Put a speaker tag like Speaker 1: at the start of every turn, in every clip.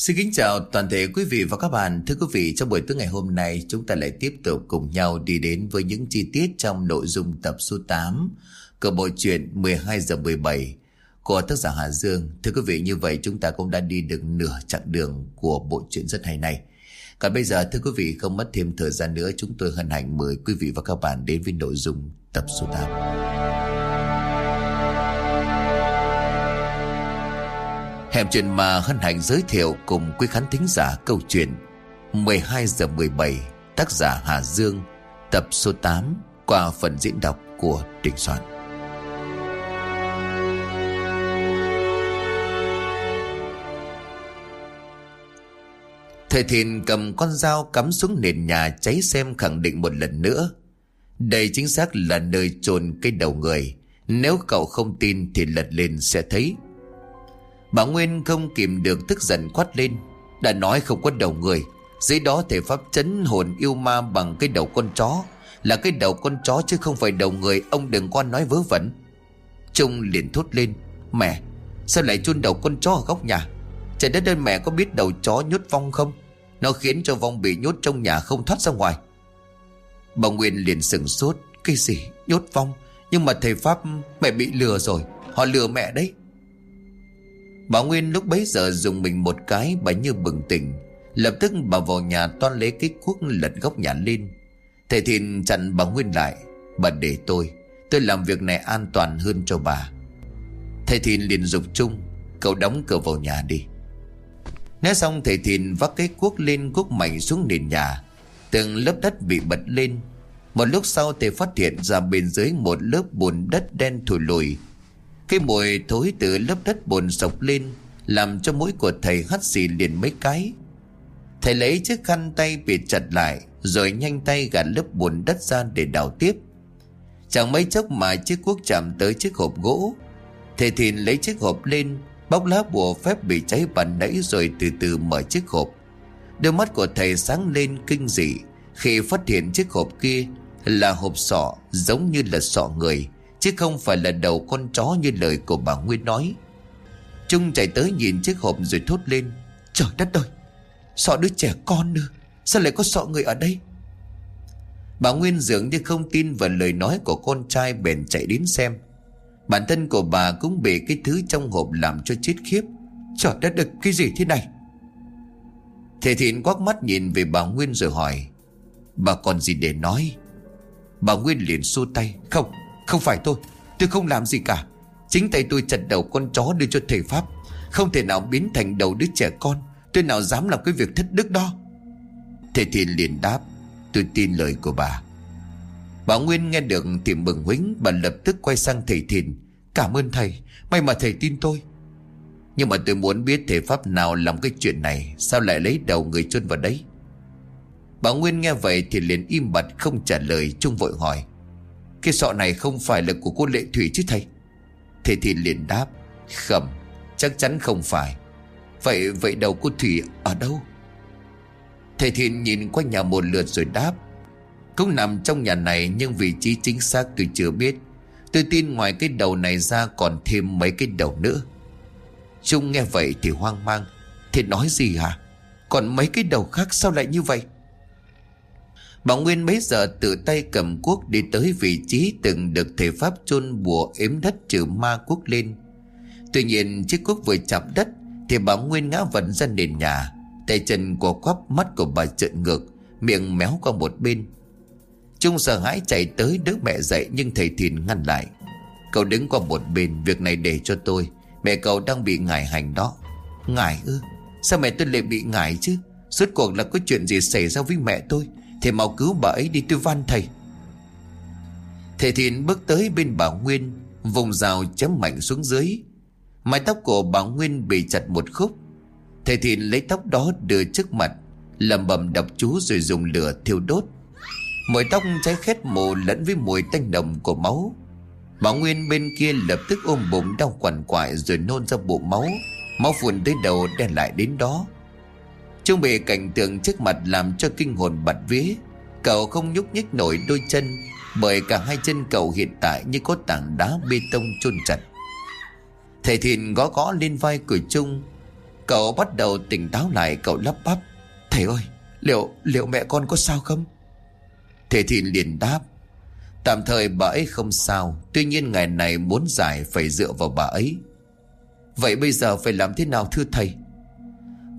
Speaker 1: Xin kính chào toàn thể quý vị và các bạn. Thưa quý vị, trong buổi tối ngày hôm nay chúng ta lại tiếp tục cùng nhau đi đến với những chi tiết trong nội dung tập số 8 của bộ truyện 12 giờ 17 của tác giả Hà Dương. Thưa quý vị, như vậy chúng ta cũng đã đi được nửa chặng đường của bộ truyện rất hay này. Còn bây giờ thưa quý vị không mất thêm thời gian nữa chúng tôi hân hạnh mời quý vị và các bạn đến với nội dung tập số 8. Hẻm chuyện mà hân hạnh giới thiệu cùng quý khán thính giả câu chuyện 12 giờ 17 tác giả Hà Dương, tập số 8 qua phần diễn đọc của Đình Soạn. Thầy Thìn cầm con dao cắm xuống nền nhà cháy xem khẳng định một lần nữa. Đây chính xác là nơi chôn cái đầu người. Nếu cậu không tin thì lật lên sẽ thấy. Bà Nguyên không kìm được tức giận quát lên. Đã nói không có đầu người. Dưới đó thể pháp chấn hồn yêu ma bằng cái đầu con chó. Là cái đầu con chó chứ không phải đầu người. Ông đừng quan nói vớ vẩn. Trung liền thốt lên. Mẹ, sao lại chôn đầu con chó ở góc nhà? Trời đất ơi mẹ có biết đầu chó nhốt vong không? Nó khiến cho vong bị nhốt trong nhà không thoát ra ngoài Bà Nguyên liền sừng sốt Cái gì nhốt vong Nhưng mà thầy Pháp mẹ bị lừa rồi Họ lừa mẹ đấy Bà Nguyên lúc bấy giờ dùng mình một cái Bà như bừng tỉnh. Lập tức bà vào nhà toan lấy cái cuốc lật góc nhà lên. Thầy Thìn chặn bà Nguyên lại. Bà để tôi Tôi làm việc này an toàn hơn cho bà. Thầy Thìn liền dục chung, Cậu đóng cửa vào nhà đi. Nói xong, thầy Thìn vác cái cuốc lên cuốc mạnh xuống nền nhà. Từng lớp đất bị bật lên. Một lúc sau, thầy phát hiện ra bên dưới một lớp bùn đất đen thủi lùi. Cái mùi thối từ lớp đất bùn sộc lên, Làm cho mũi của thầy hắt xì liền mấy cái. Thầy lấy chiếc khăn tay bịt chặt lại, Rồi nhanh tay gạt lớp bùn đất ra để đào tiếp. Chẳng mấy chốc mà chiếc cuốc chạm tới chiếc hộp gỗ. Thầy Thìn lấy chiếc hộp lên, Bóc lá bùa phép bị cháy bàn nãy rồi từ từ mở chiếc hộp. Đôi mắt của thầy sáng lên kinh dị Khi phát hiện chiếc hộp kia là hộp sọ giống như là sọ người. Chứ không phải là đầu con chó như lời của bà Nguyên nói. Trung chạy tới nhìn chiếc hộp rồi thốt lên Trời đất ơi Sọ đứa trẻ con nữa Sao lại có sọ người ở đây? Bà Nguyên dường như không tin vào lời nói của con trai bèn chạy đến xem. Bản thân của bà cũng bị cái thứ trong hộp làm cho chết khiếp. Trời đất ơi cái gì thế này? Thầy Thịnh quắc mắt nhìn về bà Nguyên rồi hỏi Bà còn gì để nói? Bà Nguyên liền xua tay Không, không phải tôi Tôi không làm gì cả. Chính tay tôi chặt đầu con chó đưa cho thầy Pháp. Không thể nào biến thành đầu đứa trẻ con. Tôi nào dám làm cái việc thất đức đó? Thầy Thiên liền đáp, Tôi tin lời của bà. Bà Nguyên nghe được thì mừng huính Bà lập tức quay sang thầy Thiên Cảm ơn thầy, May mà thầy tin tôi. Nhưng mà tôi muốn biết thể pháp nào làm cái chuyện này, Sao lại lấy đầu người chôn vào đấy? Bà Nguyên nghe vậy thì liền im bặt không trả lời Trung vội hỏi cái sọ này không phải là của cô Lệ Thủy chứ thầy? Thầy thì liền đáp, Khẩm, chắc chắn không phải. Vậy vậy đầu cô Thủy ở đâu? Thầy thiện nhìn qua nhà một lượt rồi đáp, cũng nằm trong nhà này nhưng vị trí chính xác tôi chưa biết. Tôi tin ngoài cái đầu này ra còn thêm mấy cái đầu nữa. Trung nghe vậy thì hoang mang. Thì nói gì hả? Còn mấy cái đầu khác sao lại như vậy? Bà Nguyên bấy giờ tự tay cầm cuốc đi tới vị trí từng được thể pháp chôn bùa ếm đất trừ ma cuốc lên. Tuy nhiên chiếc cuốc vừa chạm đất thì bà Nguyên ngã vật ra nền nhà. Tay chân của quắp mắt của bà trợn ngược, miệng méo qua một bên. Trung sợ hãi chạy tới đứa mẹ dậy nhưng thầy Thìn ngăn lại. Cậu đứng qua một bên việc này để cho tôi. Mẹ cậu đang bị ngải hành đó. Ngải ư? Sao mẹ tôi lại bị ngải chứ? Suốt cuộc là có chuyện gì xảy ra với mẹ tôi? Thầy mau cứu bà ấy đi tôi van thầy. Thầy thiện bước tới bên bà Nguyên, vùng rào chém mạnh xuống dưới. Mái tóc của bà Nguyên bị chặt một khúc. Thầy thiện lấy tóc đó đưa trước mặt, lầm bầm đọc chú rồi dùng lửa thiêu đốt. Mùi tóc cháy khét mù lẫn với mùi tanh đồng của máu bà Nguyên bên kia lập tức ôm bụng đau quằn quại rồi nôn ra bộ máu Máu phun tới đầu đen lại đến đó Trung bị cảnh tượng trước mặt làm cho kinh hồn bật vía. Cậu không nhúc nhích nổi đôi chân, Bởi cả hai chân cậu hiện tại như có tảng đá bê tông chôn chặt. Thầy Thìn gõ gõ lên vai của Trung. Cậu bắt đầu tỉnh táo lại, cậu lắp bắp. Thầy ơi, liệu liệu mẹ con có sao không? Thầy Thìn liền đáp. Tạm thời bà ấy không sao, Tuy nhiên ngày này muốn giải phải dựa vào bà ấy. Vậy bây giờ phải làm thế nào thưa thầy?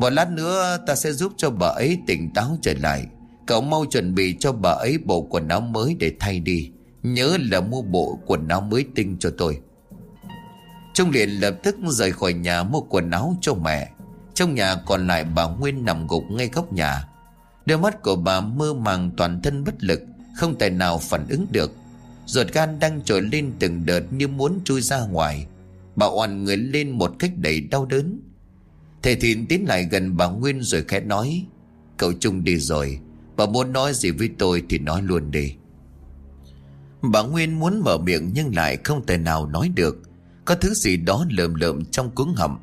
Speaker 1: Một lát nữa ta sẽ giúp cho bà ấy tỉnh táo trở lại. Cậu mau chuẩn bị cho bà ấy bộ quần áo mới để thay đi. Nhớ là mua bộ quần áo mới tinh cho tôi. Trung liền lập tức rời khỏi nhà mua quần áo cho mẹ. Trong nhà còn lại bà Nguyên nằm gục ngay góc nhà. Đôi mắt của bà mơ màng toàn thân bất lực, Không tài nào phản ứng được. Ruột gan đang trồi lên từng đợt như muốn chui ra ngoài. Bà oằn người lên một cách đầy đau đớn. Thầy Thìn tiến lại gần bà Nguyên rồi khẽ nói Cậu Trung đi rồi Bà muốn nói gì với tôi thì nói luôn đi. Bà Nguyên muốn mở miệng nhưng lại không thể nào nói được. Có thứ gì đó lợm lợm trong cuống hầm,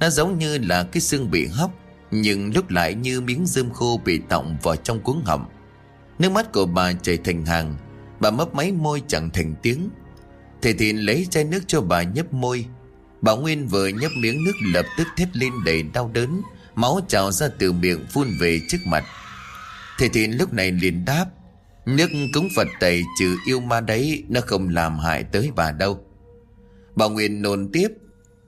Speaker 1: Nó giống như là cái xương bị hấp Nhưng lúc lại như miếng dơm khô bị tọng vào trong cuống hầm. Nước mắt của bà chảy thành hàng Bà mấp máy môi chẳng thành tiếng. Thầy Thìn lấy chai nước cho bà nhấp môi Bà Nguyên vừa nhấp miếng nước lập tức thét lên đầy đau đớn, Máu trào ra từ miệng phun về trước mặt. Thầy Thìn lúc này liền đáp, Nước cúng Phật tẩy trừ yêu ma đấy, Nó không làm hại tới bà đâu. Bà Nguyên nôn tiếp,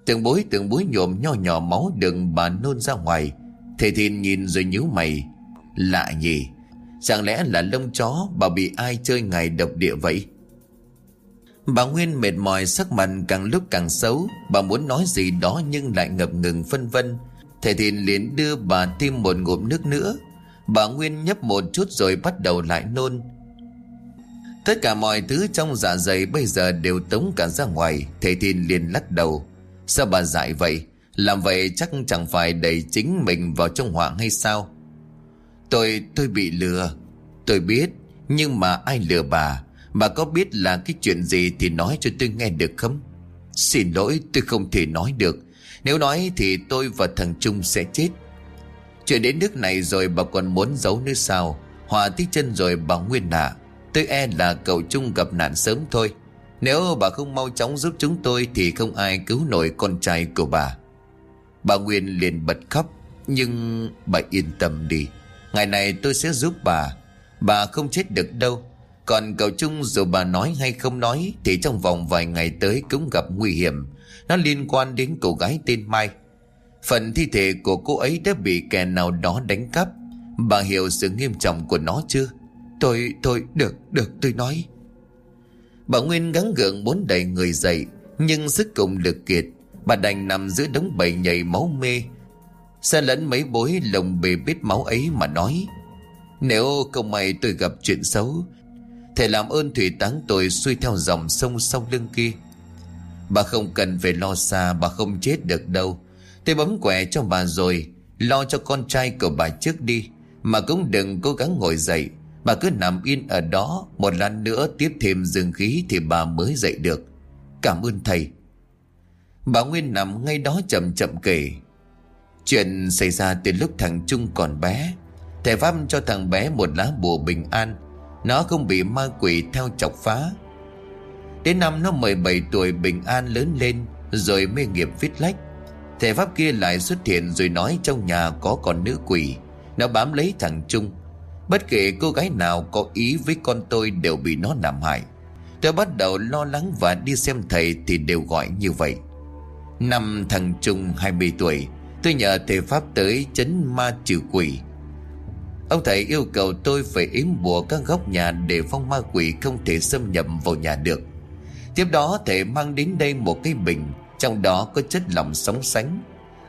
Speaker 1: Từng bối từng bối nhộm nho nhỏ máu đừng bà nôn ra ngoài. Thầy Thìn nhìn rồi nhíu mày, Lạ nhỉ, Chẳng lẽ là lông chó Bà bị ai chơi ngày độc địa vậy? Bà Nguyên mệt mỏi sắc mặt càng lúc càng xấu. Bà muốn nói gì đó nhưng lại ngập ngừng phân vân. Thầy Thìn liền đưa bà thêm một ngụm nước nữa. Bà Nguyên nhấp một chút rồi bắt đầu lại nôn. Tất cả mọi thứ trong dạ dày bây giờ đều tống cả ra ngoài. Thầy Thìn liền lắc đầu. Sao bà dại vậy? Làm vậy chắc chẳng phải đẩy chính mình vào trong họa hay sao? Tôi, tôi bị lừa. Tôi biết Nhưng mà ai lừa bà? Bà có biết là cái chuyện gì thì nói cho tôi nghe được không? Xin lỗi, tôi không thể nói được. Nếu nói thì tôi và thằng Trung sẽ chết. Chuyện đến nước này rồi bà còn muốn giấu nữa sao? Hòa tích chân rồi bà Nguyên ạ Tôi e là cậu Trung gặp nạn sớm thôi. Nếu bà không mau chóng giúp chúng tôi Thì không ai cứu nổi con trai của bà. Bà Nguyên liền bật khóc, Nhưng bà yên tâm đi. Ngày này tôi sẽ giúp bà. Bà không chết được đâu. Còn cậu Trung dù bà nói hay không nói Thì trong vòng vài ngày tới cũng gặp nguy hiểm. Nó liên quan đến cô gái tên Mai. Phần thi thể của cô ấy đã bị kẻ nào đó đánh cắp. Bà hiểu sự nghiêm trọng của nó chưa? Tôi, tôi, được, được, tôi nói. Bà Nguyên gắng gượng muốn đẩy người dậy Nhưng sức cùng lực kiệt. Bà đành nằm giữa đống bầy nhảy máu mê. Xa lẫn mấy bối lồng bề biết máu ấy mà nói Nếu không may tôi gặp chuyện xấu Thầy làm ơn thủy táng tôi xuôi theo dòng sông sau lưng kia. Bà không cần phải lo xa, Bà không chết được đâu. Tôi bấm quẻ cho bà rồi, Lo cho con trai của bà trước đi. Mà cũng đừng cố gắng ngồi dậy, Bà cứ nằm yên ở đó. Một lát nữa tiếp thêm dương khí Thì bà mới dậy được. Cảm ơn thầy. Bà Nguyên nằm ngay đó chậm chậm kể. Chuyện xảy ra từ lúc thằng Trung còn bé. Thầy Pháp cho thằng bé một lá bùa bình an. Nó không bị ma quỷ theo chọc phá. Đến năm nó 17 tuổi bình an lớn lên, Rồi mê nghiệp viết lách. Thầy Pháp kia lại xuất hiện rồi nói trong nhà có con nữ quỷ. Nó bám lấy thằng Trung. Bất kể cô gái nào có ý với con tôi đều bị nó làm hại. Tôi bắt đầu lo lắng và đi xem thầy thì đều gọi như vậy. Năm thằng Trung 20 tuổi, Tôi nhờ thầy Pháp tới chấn ma trừ quỷ. Ông thầy yêu cầu tôi phải yếm bùa các góc nhà Để phong ma quỷ không thể xâm nhập vào nhà được. Tiếp đó, thầy mang đến đây một cái bình, Trong đó có chất lỏng sóng sánh.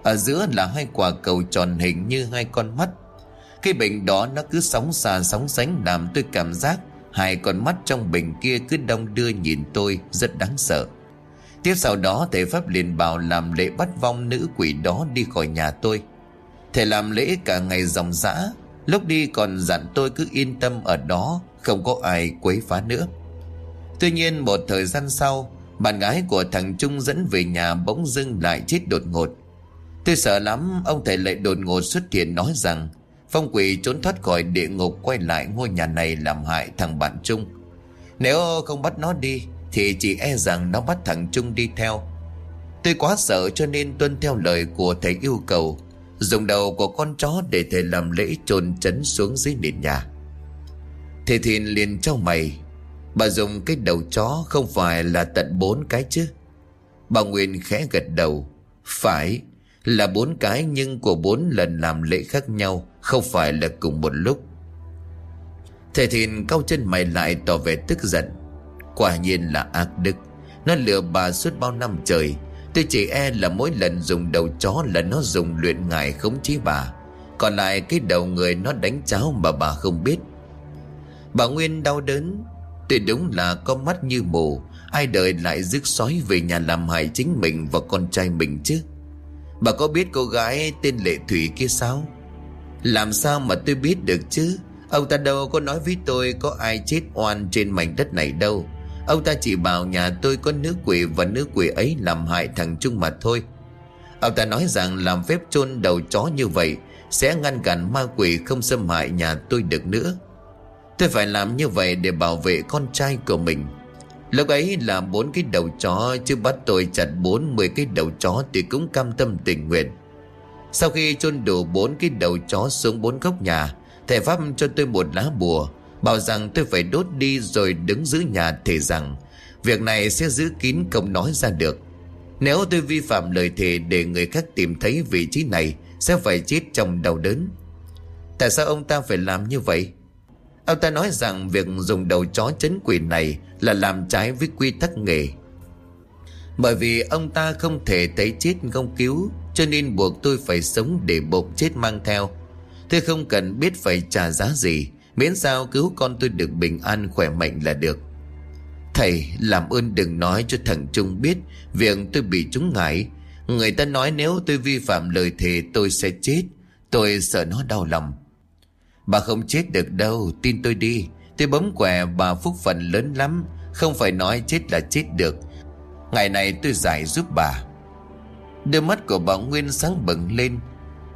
Speaker 1: Ở giữa là hai quả cầu tròn hình như hai con mắt. Cái bình đó nó cứ sóng xa sóng sánh Làm tôi cảm giác Hai con mắt trong bình kia cứ đông đưa nhìn tôi Rất đáng sợ. Tiếp sau đó, thầy Pháp liền bảo làm lễ bắt vong nữ quỷ đó đi khỏi nhà tôi. Thầy làm lễ cả ngày dòng dã Lúc đi còn dặn tôi cứ yên tâm ở đó, Không có ai quấy phá nữa. Tuy nhiên, một thời gian sau, Bạn gái của thằng Trung dẫn về nhà bỗng dưng lại chết đột ngột. Tôi sợ lắm, Ông thầy lại đột ngột xuất hiện nói rằng, Phong quỷ trốn thoát khỏi địa ngục, Quay lại ngôi nhà này làm hại thằng bạn Trung. Nếu không bắt nó đi, thì chỉ e rằng nó bắt thằng Trung đi theo. Tôi quá sợ cho nên tuân theo lời của thầy yêu cầu. Dùng đầu của con chó để thầy làm lễ chôn chấn xuống dưới nền nhà. Thầy Thìn liền trao mày. Bà dùng cái đầu chó không phải là tận bốn cái chứ. Bà Nguyên khẽ gật đầu. Phải, là bốn cái nhưng của bốn lần làm lễ khác nhau, Không phải là cùng một lúc. Thầy Thìn cau chân mày lại tỏ vẻ tức giận. Quả nhiên là ác đức. Nó lừa bà suốt bao năm trời. Tôi chỉ e là mỗi lần dùng đầu chó là nó dùng luyện ngài khống chế bà. Còn lại cái đầu người nó đánh cháo mà bà không biết. Bà Nguyên đau đớn. Tôi đúng là có mắt như mù. Ai đời lại rước sói về nhà làm hại chính mình và con trai mình chứ? Bà có biết cô gái tên Lệ Thủy kia sao? Làm sao mà tôi biết được chứ? Ông ta đâu có nói với tôi có ai chết oan trên mảnh đất này đâu. Ông ta chỉ bảo nhà tôi có nữ quỷ và nữ quỷ ấy làm hại thằng Trung mà thôi. Ông ta nói rằng làm phép chôn đầu chó như vậy Sẽ ngăn cản ma quỷ không xâm hại nhà tôi được nữa. Tôi phải làm như vậy để bảo vệ con trai của mình. Lúc ấy là bốn cái đầu chó, Chứ bắt tôi chặt bốn, mười cái đầu chó Thì cũng cam tâm tình nguyện. Sau khi chôn đủ bốn cái đầu chó xuống bốn góc nhà, Thầy Pháp cho tôi một lá bùa Bảo rằng tôi phải đốt đi rồi đứng giữ nhà thề rằng Việc này sẽ giữ kín không nói ra được. Nếu tôi vi phạm lời thề để người khác tìm thấy vị trí này, Sẽ phải chết trong đau đớn. Tại sao ông ta phải làm như vậy? Ông ta nói rằng việc dùng đầu chó chấn quỷ này Là làm trái với quy tắc nghề. Bởi vì ông ta không thể thấy chết không cứu, Cho nên buộc tôi phải sống để bụng chết mang theo. Tôi không cần biết phải trả giá gì. Miễn sao cứu con tôi được bình an, khỏe mạnh là được. Thầy, làm ơn đừng nói cho thằng Trung biết Việc tôi bị trúng ngại Người ta nói nếu tôi vi phạm lời thề, tôi sẽ chết. Tôi sợ nó đau lòng. Bà không chết được đâu, Tin tôi đi. Tôi bấm quẻ bà phúc phần lớn lắm. Không phải nói chết là chết được. Ngày này tôi giải giúp bà. Đôi mắt của bà Nguyên sáng bừng lên.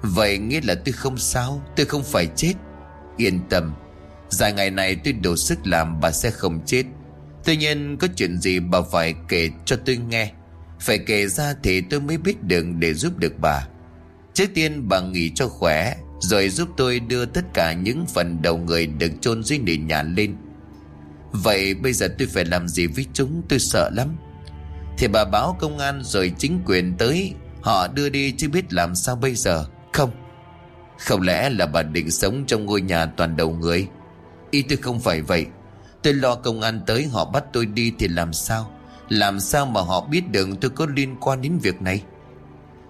Speaker 1: Vậy nghĩa là tôi không sao, Tôi không phải chết. Yên tâm Dài ngày này tôi đủ sức làm bà sẽ không chết. Tuy nhiên, có chuyện gì bà phải kể cho tôi nghe. Phải kể ra thì tôi mới biết đường để giúp được bà. Trước tiên, bà nghỉ cho khỏe, Rồi giúp tôi đưa tất cả những phần đầu người được chôn dưới nền nhà lên. Vậy bây giờ tôi phải làm gì với chúng? Tôi sợ lắm. Thì bà báo công an rồi chính quyền tới. Họ đưa đi chứ biết làm sao bây giờ. Không. Không lẽ là bà định sống trong ngôi nhà toàn đầu người? Ý tôi không phải vậy. Tôi lo công an tới, họ bắt tôi đi thì làm sao? Làm sao mà họ biết được tôi có liên quan đến việc này?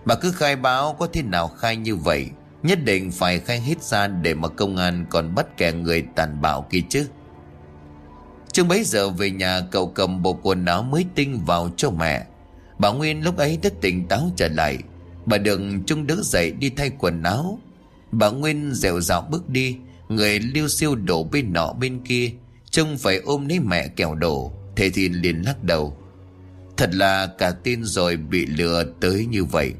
Speaker 1: Bà cứ khai báo có thế nào khai như vậy, Nhất định phải khai hết ra để mà công an còn bắt kẻ người tàn bạo kia chứ. Trước bấy giờ về nhà, cậu cầm bộ quần áo mới tinh vào cho mẹ. Bà Nguyên lúc ấy đã tỉnh táo trở lại. Bà đừng trung đỡ dậy đi thay quần áo. Bà Nguyên dẻo dạo bước đi Người liêu siêu đổ bên nọ bên kia, Trông phải ôm lấy mẹ kẻo đổ Thầy Thìn liền lắc đầu. Thật là cả tin rồi bị lừa tới như vậy.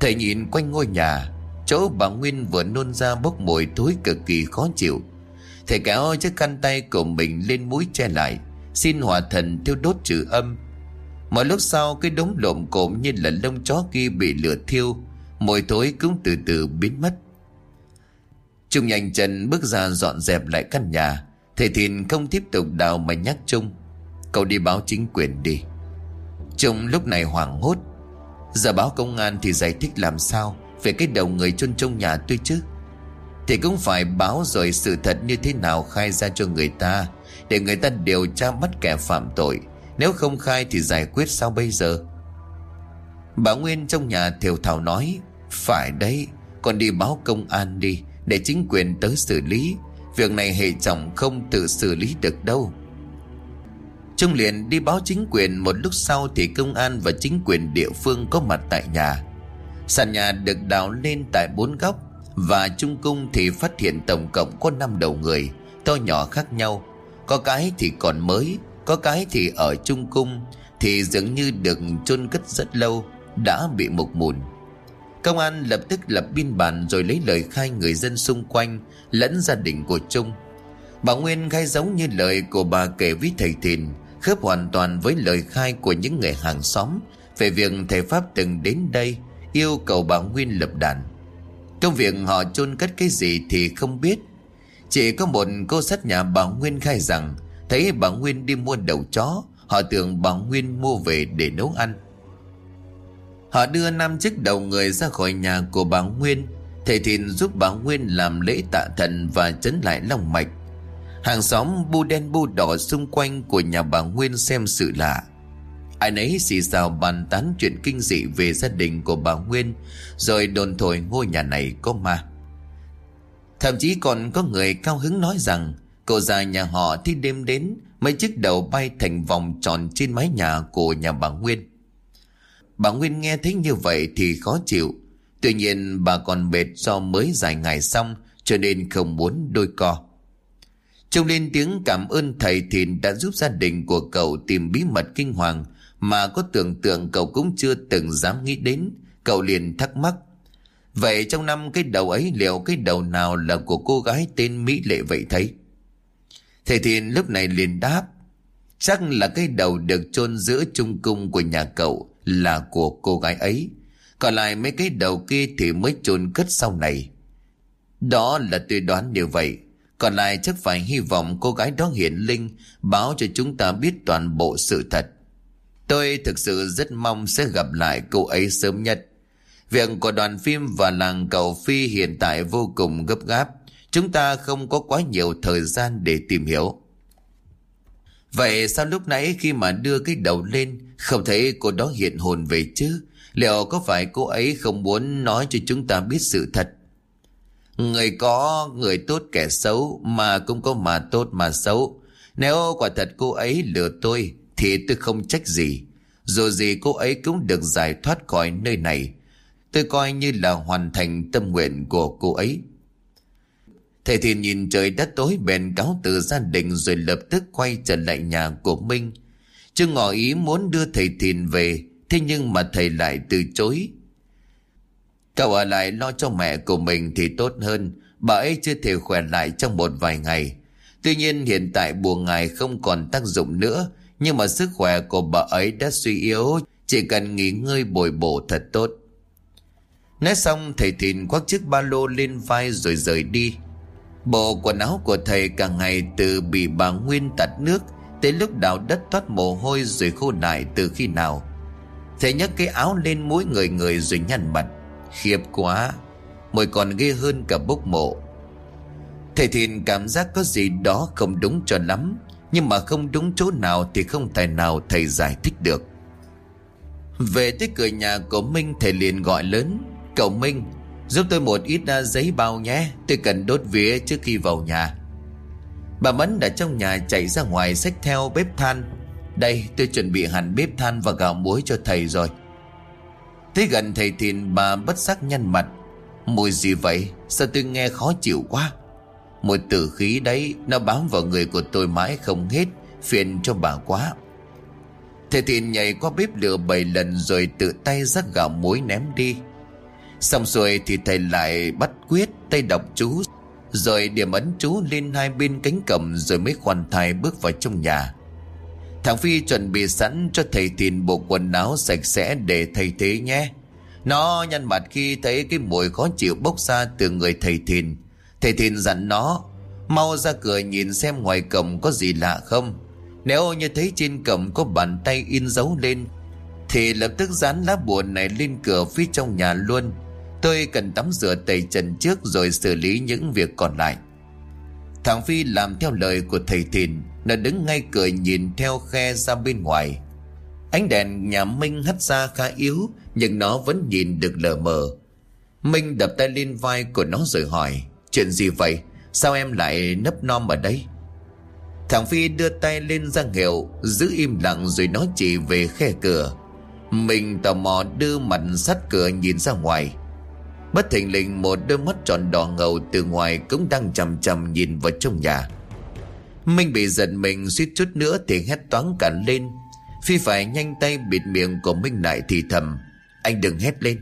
Speaker 1: Thầy nhìn quanh ngôi nhà, Chỗ bà Nguyên vừa nôn ra bốc mùi thối cực kỳ khó chịu. Thầy kéo chiếc khăn tay của mình lên mũi che lại, Xin hòa thần thiêu đốt trừ âm. Một lúc sau, cái đống lộm cộm như là lông chó kia bị lửa thiêu, Mùi thối cũng từ từ biến mất. Trung nhanh chân bước ra dọn dẹp lại căn nhà. Thầy Thìn không tiếp tục đào mà nhắc Trung. Cậu đi báo chính quyền đi. Trung lúc này hoảng hốt. Giờ báo công an thì giải thích làm sao Về cái đầu người chôn trong nhà tôi chứ? Thì cũng phải báo rồi sự thật như thế nào khai ra cho người ta Để người ta điều tra bắt kẻ phạm tội. Nếu không khai thì giải quyết sao bây giờ? Bà Nguyên trong nhà thiểu thảo nói, Phải đấy, Con đi báo công an đi để chính quyền tới xử lý. Việc này hệ trọng không tự xử lý được đâu. Trung liền đi báo chính quyền Một lúc sau thì công an và chính quyền địa phương có mặt tại nhà. Sàn nhà được đào lên tại bốn góc Và trung cung thì phát hiện tổng cộng có năm đầu người, To nhỏ khác nhau. Có cái thì còn mới, Có cái thì ở trung cung Thì dường như được chôn cất rất lâu, Đã bị mục mùn. Công an lập tức lập biên bản rồi lấy lời khai người dân xung quanh lẫn gia đình của Trung. Bà Nguyên khai giống như lời của bà kể với thầy Thìn, khớp hoàn toàn với lời khai của những người hàng xóm Về việc thầy Pháp từng đến đây Yêu cầu bà Nguyên lập đàn. Công việc họ chôn cất cái gì thì không biết. Chỉ có một cô sát nhà bà Nguyên khai rằng Thấy bà Nguyên đi mua đầu chó Họ tưởng bà Nguyên mua về để nấu ăn. Họ đưa năm chiếc đầu người ra khỏi nhà của bà Nguyên, Thầy Thìn giúp bà Nguyên làm lễ tạ thần và chấn lại lòng mạch. Hàng xóm bu đen bu đỏ xung quanh của nhà bà Nguyên xem sự lạ. Ai nấy xì xào bàn tán chuyện kinh dị về gia đình của bà Nguyên, Rồi đồn thổi ngôi nhà này có ma. Thậm chí còn có người cao hứng nói rằng, Cậu già nhà họ thì đêm đến, Mấy chiếc đầu bay thành vòng tròn trên mái nhà của nhà bà Nguyên. Bà Nguyên nghe thấy như vậy thì khó chịu Tuy nhiên, bà còn mệt do mới dài ngày xong, Cho nên không muốn đôi co Trông lên tiếng cảm ơn thầy Thìn đã giúp gia đình của cậu tìm bí mật kinh hoàng, mà có tưởng tượng cậu cũng chưa từng dám nghĩ đến. Cậu liền thắc mắc. Vậy trong năm cái đầu ấy liệu cái đầu nào là của cô gái tên Mỹ Lệ vậy thấy? Thầy Thìn lúc này liền đáp. Chắc là cái đầu được chôn giữa trung cung của nhà cậu là của cô gái ấy. Còn lại mấy cái đầu kia thì mới chôn cất sau này. Đó là tôi đoán như vậy. Còn lại chắc phải hy vọng cô gái đó hiển linh, báo cho chúng ta biết toàn bộ sự thật. Tôi thực sự rất mong sẽ gặp lại cô ấy sớm nhất. Việc của đoàn phim và làng cầu Phi hiện tại vô cùng gấp gáp. Chúng ta không có quá nhiều thời gian để tìm hiểu. Vậy sao lúc nãy khi mà đưa cái đầu lên, không thấy cô đó hiện hồn về chứ? Liệu có phải cô ấy không muốn nói cho chúng ta biết sự thật? Người có người tốt kẻ xấu mà cũng có mà tốt mà xấu. Nếu quả thật cô ấy lừa tôi, thì tôi không trách gì. Dù gì cô ấy cũng được giải thoát khỏi nơi này. Tôi coi như là hoàn thành tâm nguyện của cô ấy. Thầy thì nhìn trời đất tối bèn cáo từ gia đình rồi lập tức quay trở lại nhà của Minh. chưa ngỏ ý muốn đưa thầy Thìn về, thế nhưng mà thầy lại từ chối. Cậu ở lại lo cho mẹ của mình thì tốt hơn, bà ấy chưa thể khỏe lại trong một vài ngày. Tuy nhiên hiện tại buồn ngài không còn tác dụng nữa, nhưng mà sức khỏe của bà ấy đã suy yếu Chỉ cần nghỉ ngơi bồi bổ thật tốt Nói xong thầy Thìn quắc chiếc ba lô lên vai rồi rời đi Bộ quần áo của thầy cả ngày từ bị bà Nguyên tạt nước, Tới lúc đào đất thoát mồ hôi rồi khô nải từ khi nào. Thầy nhấc cái áo lên mỗi người người rồi nhăn mặt. Khiếp quá Mùi còn ghê hơn cả bốc mộ Thầy Thìn cảm giác có gì đó không đúng cho lắm, nhưng mà không đúng chỗ nào Thì không tài nào thầy giải thích được. Về tới cửa nhà của Minh, Thầy liền gọi lớn, Cậu Minh Giúp tôi một ít à, giấy bao nhé. Tôi cần đốt vía trước khi vào nhà. Bà Mẫn đã trong nhà chạy ra ngoài xách theo bếp than. Đây, tôi chuẩn bị hẳn bếp than và gạo muối cho thầy rồi. Tới gần thầy thìn bà bất giác nhăn mặt. Mùi gì vậy? Sao tôi nghe khó chịu quá? Mùi tử khí đấy, Nó bám vào người của tôi mãi không hết. Phiền cho bà quá. Thầy Thìn nhảy qua bếp lửa bảy lần Rồi tự tay rắc gạo muối ném đi. Xong rồi thì thầy lại bắt quyết Tay đọc chú, Rồi điểm ấn chú lên hai bên cánh cầm Rồi mới khoan thai bước vào trong nhà. Thằng Phi chuẩn bị sẵn cho thầy tìm bộ quần áo sạch sẽ để thầy thế nhé. Nó nhăn mặt khi thấy cái mùi khó chịu bốc ra từ người thầy Thìn Thầy Thìn dặn nó, Mau ra cửa nhìn xem ngoài cổng có gì lạ không. Nếu như thấy trên cổng có bàn tay in dấu lên, Thì lập tức dán lá bùa này lên cửa phía trong nhà luôn. Tôi cần tắm rửa tẩy trần trước rồi xử lý những việc còn lại. Thằng Phi làm theo lời của thầy Thìn, Nó đứng ngay cửa nhìn theo khe ra bên ngoài. Ánh đèn nhà Minh hắt ra khá yếu, Nhưng nó vẫn nhìn được lờ mờ. Minh đập tay lên vai của nó rồi hỏi, Chuyện gì vậy? Sao em lại nấp nom ở đây? Thằng Phi đưa tay lên giang hiệu Giữ im lặng rồi nói chỉ về khe cửa. Mình tò mò đưa mặt sắt cửa nhìn ra ngoài. Bất thình lình, một đôi mắt tròn đỏ ngầu từ ngoài cũng đang chầm chầm nhìn vào trong nhà. Minh bị giận mình suýt chút nữa thì hét toáng cả lên. Phi phải nhanh tay bịt miệng của Minh lại thì thầm, Anh đừng hét lên.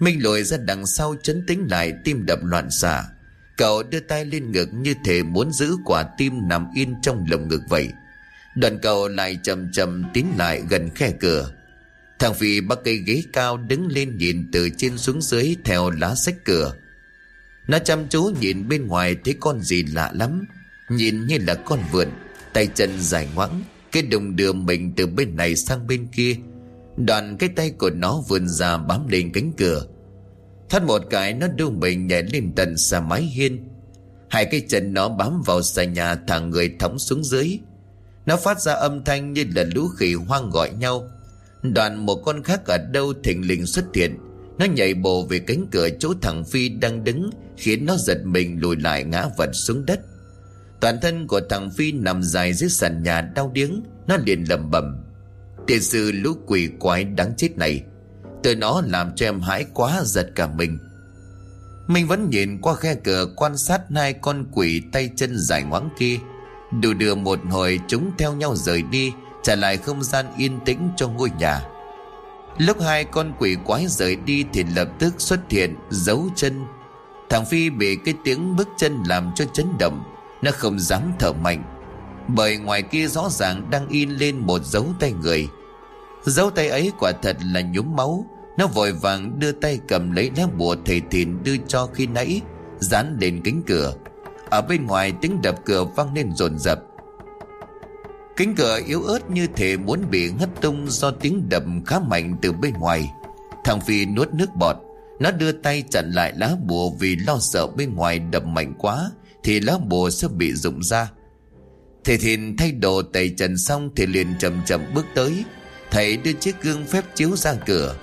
Speaker 1: Minh lùi ra đằng sau chấn tĩnh lại, tim đập loạn xạ. Cậu đưa tay lên ngực như thể muốn giữ quả tim nằm yên trong lồng ngực vậy. Đoàn cậu lại chầm chầm tiến lại gần khe cửa. Thằng Phi bắt cây ghế cao đứng lên nhìn từ trên xuống dưới theo lá sách cửa. Nó chăm chú nhìn bên ngoài thấy con gì lạ lắm. Nhìn như là con vượn, tay chân dài ngoãng, cái đùng đưa mình từ bên này sang bên kia. Đoạn cái tay của nó vươn ra bám lên cánh cửa. Thắt một cái nó đưa mình nhảy lên tận xa mái hiên. Hai cái chân nó bám vào xà nhà thằng người thõng xuống dưới. Nó phát ra âm thanh như là lũ khỉ hoang gọi nhau. Đoạn một con khác ở đâu thình lình xuất hiện. Nó nhảy bồ về cánh cửa chỗ thằng Phi đang đứng, Khiến nó giật mình lùi lại ngã vật xuống đất. Toàn thân của thằng Phi nằm dài dưới sàn nhà đau điếng, Nó liền lầm bầm Tiền sư lũ quỷ quái đáng chết này, Từ nó làm cho em hãi quá giật cả mình. Mình vẫn nhìn qua khe cửa quan sát hai con quỷ tay chân dài ngoãng kia. Đủ đưa một hồi chúng theo nhau rời đi Trả lại không gian yên tĩnh cho ngôi nhà. Lúc hai con quỷ quái rời đi Thì lập tức xuất hiện dấu chân. Thằng Phi bị cái tiếng bước chân làm cho chấn động, Nó không dám thở mạnh. Bởi ngoài kia rõ ràng đang in lên một dấu tay người. Dấu tay ấy quả thật là nhúm máu. Nó vội vàng đưa tay cầm lấy lá bùa thầy thìn đưa cho khi nãy, Dán lên cánh cửa. Ở bên ngoài tiếng đập cửa vang lên rồn rập. Cánh cửa yếu ớt như thể muốn bị ngất tung do tiếng đập khá mạnh từ bên ngoài. Thằng Phi nuốt nước bọt. Nó đưa tay chặn lại lá bùa vì lo sợ bên ngoài đập mạnh quá, thì lá bùa sẽ bị rụng ra. Thầy Thìn thay đồ tẩy trần xong thì liền chậm chậm bước tới. Thầy đưa chiếc gương phép chiếu ra cửa.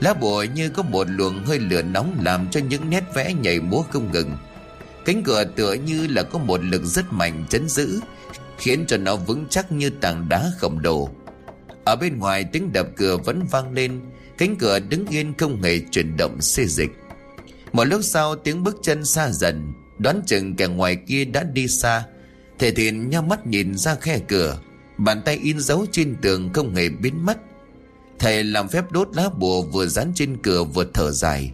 Speaker 1: Lá bùa như có một luồng hơi lửa nóng làm cho những nét vẽ nhảy múa không ngừng. Cánh cửa tựa như là có một lực rất mạnh chấn giữ Khiến cho nó vững chắc như tảng đá khổng lồ. Ở bên ngoài, tiếng đập cửa vẫn vang lên, Cánh cửa đứng yên không hề chuyển động xê dịch. Một lúc sau, tiếng bước chân xa dần, Đoán chừng kẻ ngoài kia đã đi xa. Thầy thiện nhau mắt nhìn ra khe cửa, Bàn tay in dấu trên tường không hề biến mất. Thầy làm phép đốt lá bùa vừa dán trên cửa vừa thở dài.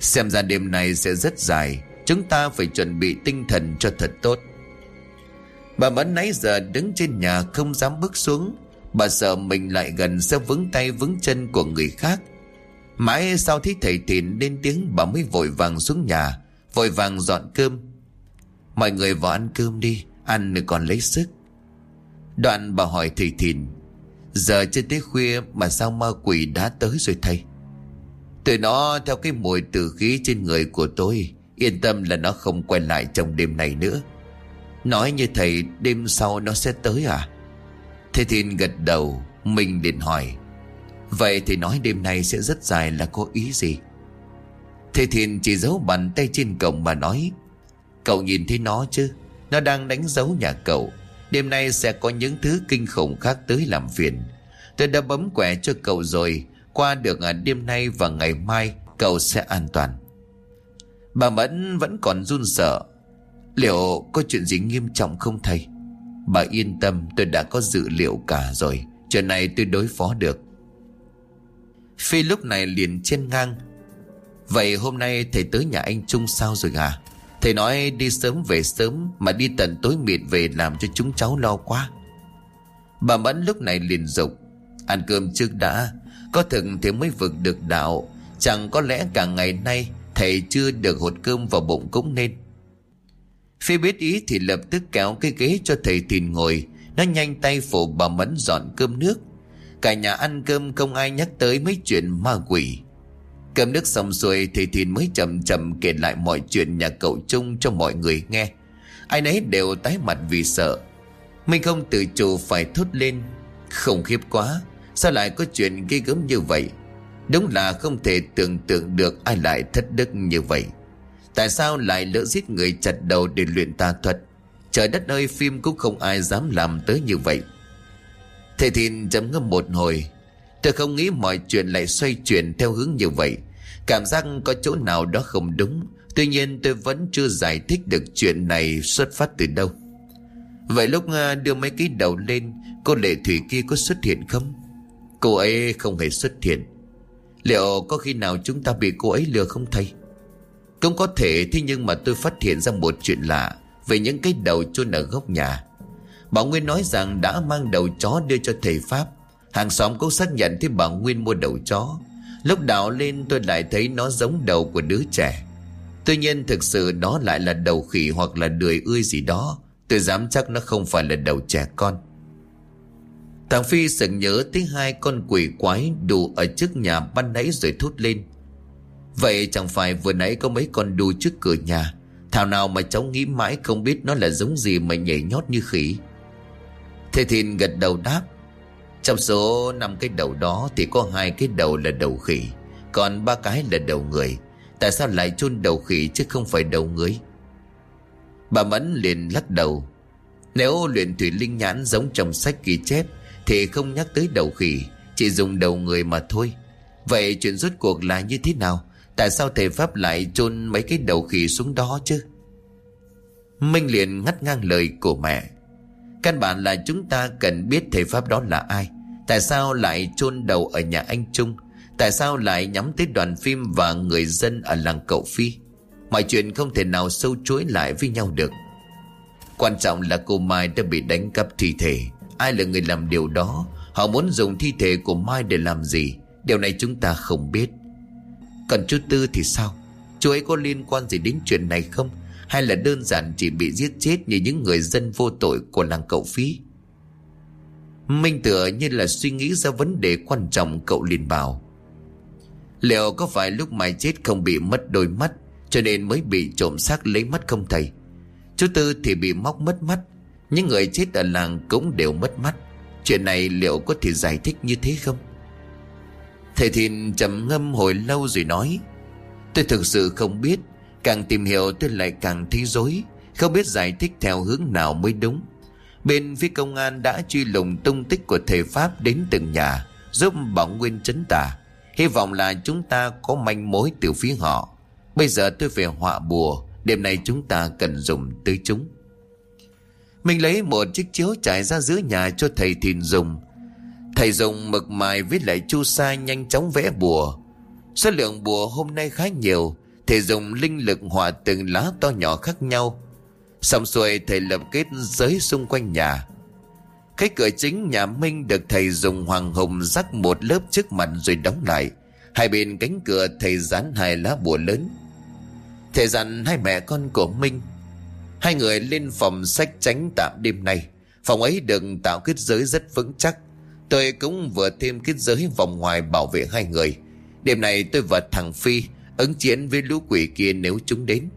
Speaker 1: Xem ra đêm này sẽ rất dài, Chúng ta phải chuẩn bị tinh thần cho thật tốt. Bà vẫn nãy giờ đứng trên nhà không dám bước xuống. Bà sợ mình lại gần sẽ vướng tay vướng chân của người khác. Mãi sau thấy thầy thìn lên tiếng, bà mới vội vàng xuống nhà, Vội vàng dọn cơm. Mọi người vào ăn cơm đi, Ăn được còn lấy sức. Đoạn bà hỏi thầy thìn, Giờ chưa tới khuya mà sao ma quỷ đã tới rồi thầy? Tụi nó theo cái mùi tử khí trên người của tôi, Yên tâm là nó không quay lại trong đêm này nữa. Nói như thầy, đêm sau nó sẽ tới à? Thầy Thìn gật đầu, Mình liền hỏi. Vậy thì nói đêm nay sẽ rất dài là có ý gì? Thầy Thìn chỉ giấu bàn tay trên cổng mà nói. Cậu nhìn thấy nó chứ? Nó đang đánh dấu nhà cậu. Đêm nay sẽ có những thứ kinh khủng khác tới làm phiền. Tôi đã bấm quẻ cho cậu rồi. Qua được à, đêm nay và ngày mai, Cậu sẽ an toàn. Bà Mẫn vẫn còn run sợ. Liệu có chuyện gì nghiêm trọng không thầy? Bà yên tâm, tôi đã có dự liệu cả rồi. Chuyện này tôi đối phó được. Phi lúc này liền trên ngang. Vậy hôm nay thầy tới nhà anh Trung sao rồi à? Thầy nói đi sớm về sớm, Mà đi tận tối mịt về làm cho chúng cháu lo quá. Bà Mẫn lúc này liền dục. Ăn cơm trước đã, Có thực thì mới vực được đạo. Chẳng có lẽ cả ngày nay Thầy chưa được hột cơm vào bụng cũng nên. Phi biết ý thì lập tức kéo cái ghế cho thầy thìn ngồi. Nó nhanh tay phổ bà Mẫn dọn cơm nước. Cả nhà ăn cơm không ai nhắc tới mấy chuyện ma quỷ. Cơm nước xong rồi thầy thìn mới chậm chậm kể lại mọi chuyện nhà cậu Trung cho mọi người nghe. Ai nấy đều tái mặt vì sợ. Mình không tự chủ phải thốt lên Không khiếp quá, Sao lại có chuyện ghê gớm như vậy? Đúng là không thể tưởng tượng được ai lại thất đức như vậy. Tại sao lại lỡ giết người chặt đầu để luyện tà thuật? Trời đất ơi, phim cũng không ai dám làm tới như vậy. Thầy Thìn chấm ngâm một hồi. Tôi không nghĩ mọi chuyện lại xoay chuyển theo hướng như vậy. Cảm giác có chỗ nào đó không đúng. Tuy nhiên tôi vẫn chưa giải thích được chuyện này xuất phát từ đâu. Vậy lúc à, đưa mấy cái đầu lên, Cô lệ thủy kia có xuất hiện không? Cô ấy không hề xuất hiện. Liệu có khi nào chúng ta bị cô ấy lừa không thầy? Cũng có thể thế nhưng mà tôi phát hiện ra một chuyện lạ Về những cái đầu chôn ở góc nhà. Bảo Nguyên nói rằng đã mang đầu chó đưa cho thầy Pháp. Hàng xóm cũng xác nhận thấy bà Nguyên mua đầu chó. Lúc đảo lên tôi lại thấy nó giống đầu của đứa trẻ. Tuy nhiên thực sự đó lại là đầu khỉ hoặc là đười ươi gì đó. Tôi dám chắc nó không phải là đầu trẻ con. Thằng Phi sực nhớ tới hai con quỷ quái đủ ở trước nhà ban nãy rồi thốt lên. Vậy chẳng phải vừa nãy có mấy con đu trước cửa nhà. Thảo nào mà cháu nghĩ mãi không biết nó là giống gì mà nhảy nhót như khỉ. Thầy Thìn gật đầu đáp. Trong số năm cái đầu đó thì có hai cái đầu là đầu khỉ, Còn ba cái là đầu người. Tại sao lại chôn đầu khỉ chứ không phải đầu người? Bà Mẫn liền lắc đầu. Nếu luyện thủy linh nhãn giống trong sách ghi chép Thì không nhắc tới đầu khỉ, Chỉ dùng đầu người mà thôi. Vậy chuyện rốt cuộc là như thế nào? Tại sao thầy Pháp lại chôn mấy cái đầu khỉ xuống đó chứ? Minh liền ngắt ngang lời của mẹ. Căn bản là chúng ta cần biết thầy Pháp đó là ai. Tại sao lại chôn đầu ở nhà anh Trung? Tại sao lại nhắm tới đoàn phim và người dân ở làng cậu Phi? Mọi chuyện không thể nào sâu chuối lại với nhau được. Quan trọng là cô Mai đã bị đánh cắp thi thể. Ai là người làm điều đó? Họ muốn dùng thi thể của Mai để làm gì? Điều này chúng ta không biết. Còn chú Tư thì sao? Chú ấy có liên quan gì đến chuyện này không? Hay là đơn giản chỉ bị giết chết Như những người dân vô tội của làng cậu phí? Minh tựa như là suy nghĩ ra vấn đề quan trọng, cậu liền bảo. Liệu có phải lúc mày chết không bị mất đôi mắt, Cho nên mới bị trộm xác lấy mắt không thầy? Chú Tư thì bị móc mất mắt, Những người chết ở làng cũng đều mất mắt. Chuyện này liệu có thể giải thích như thế không? Thầy Thìn trầm ngâm hồi lâu rồi nói, Tôi thực sự không biết, Càng tìm hiểu tôi lại càng thấy dối Không biết giải thích theo hướng nào mới đúng. Bên phía công an đã truy lùng tung tích của thầy Pháp đến từng nhà, Giúp bảo Nguyên chấn tà. Hy vọng là chúng ta có manh mối từ phía họ. Bây giờ tôi về họa bùa, Đêm nay chúng ta cần dùng tới chúng. Mình lấy một chiếc chiếu trải ra giữa nhà cho thầy thìn dùng Thầy dùng mực mài viết lại chu sa nhanh chóng vẽ bùa Số lượng bùa hôm nay khá nhiều, Thầy dùng linh lực hòa từng lá to nhỏ khác nhau Xong xuôi, thầy lập kết giới xung quanh nhà cái cửa chính nhà Minh được thầy dùng hoàng hồng rắc một lớp trước mặt rồi đóng lại. Hai bên cánh cửa thầy dán hai lá bùa lớn. Thầy dặn hai mẹ con của Minh. Hai người lên phòng sách tránh tạm đêm nay. Phòng ấy được tạo kết giới rất vững chắc. Tôi cũng vừa thêm kết giới vòng ngoài bảo vệ hai người. Đêm này tôi và thằng Phi ứng chiến với lũ quỷ kia nếu chúng đến.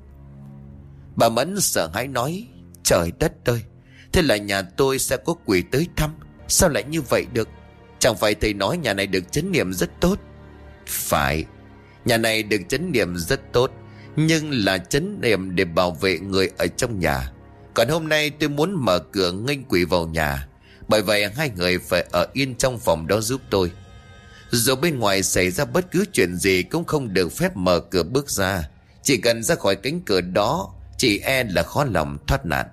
Speaker 1: Bà Mẫn sợ hãi nói, Trời đất ơi, Thế là nhà tôi sẽ có quỷ tới thăm. Sao lại như vậy được? Chẳng phải thầy nói nhà này được chấn niệm rất tốt. Phải, Nhà này được chấn niệm rất tốt, Nhưng là chấn niệm để bảo vệ người ở trong nhà. Còn hôm nay tôi muốn mở cửa nghênh quỷ vào nhà. Bởi vậy hai người phải ở yên trong phòng đó giúp tôi. Dù bên ngoài xảy ra bất cứ chuyện gì Cũng không được phép mở cửa bước ra. Chỉ cần ra khỏi cánh cửa đó, Chỉ e là khó lòng thoát nạn.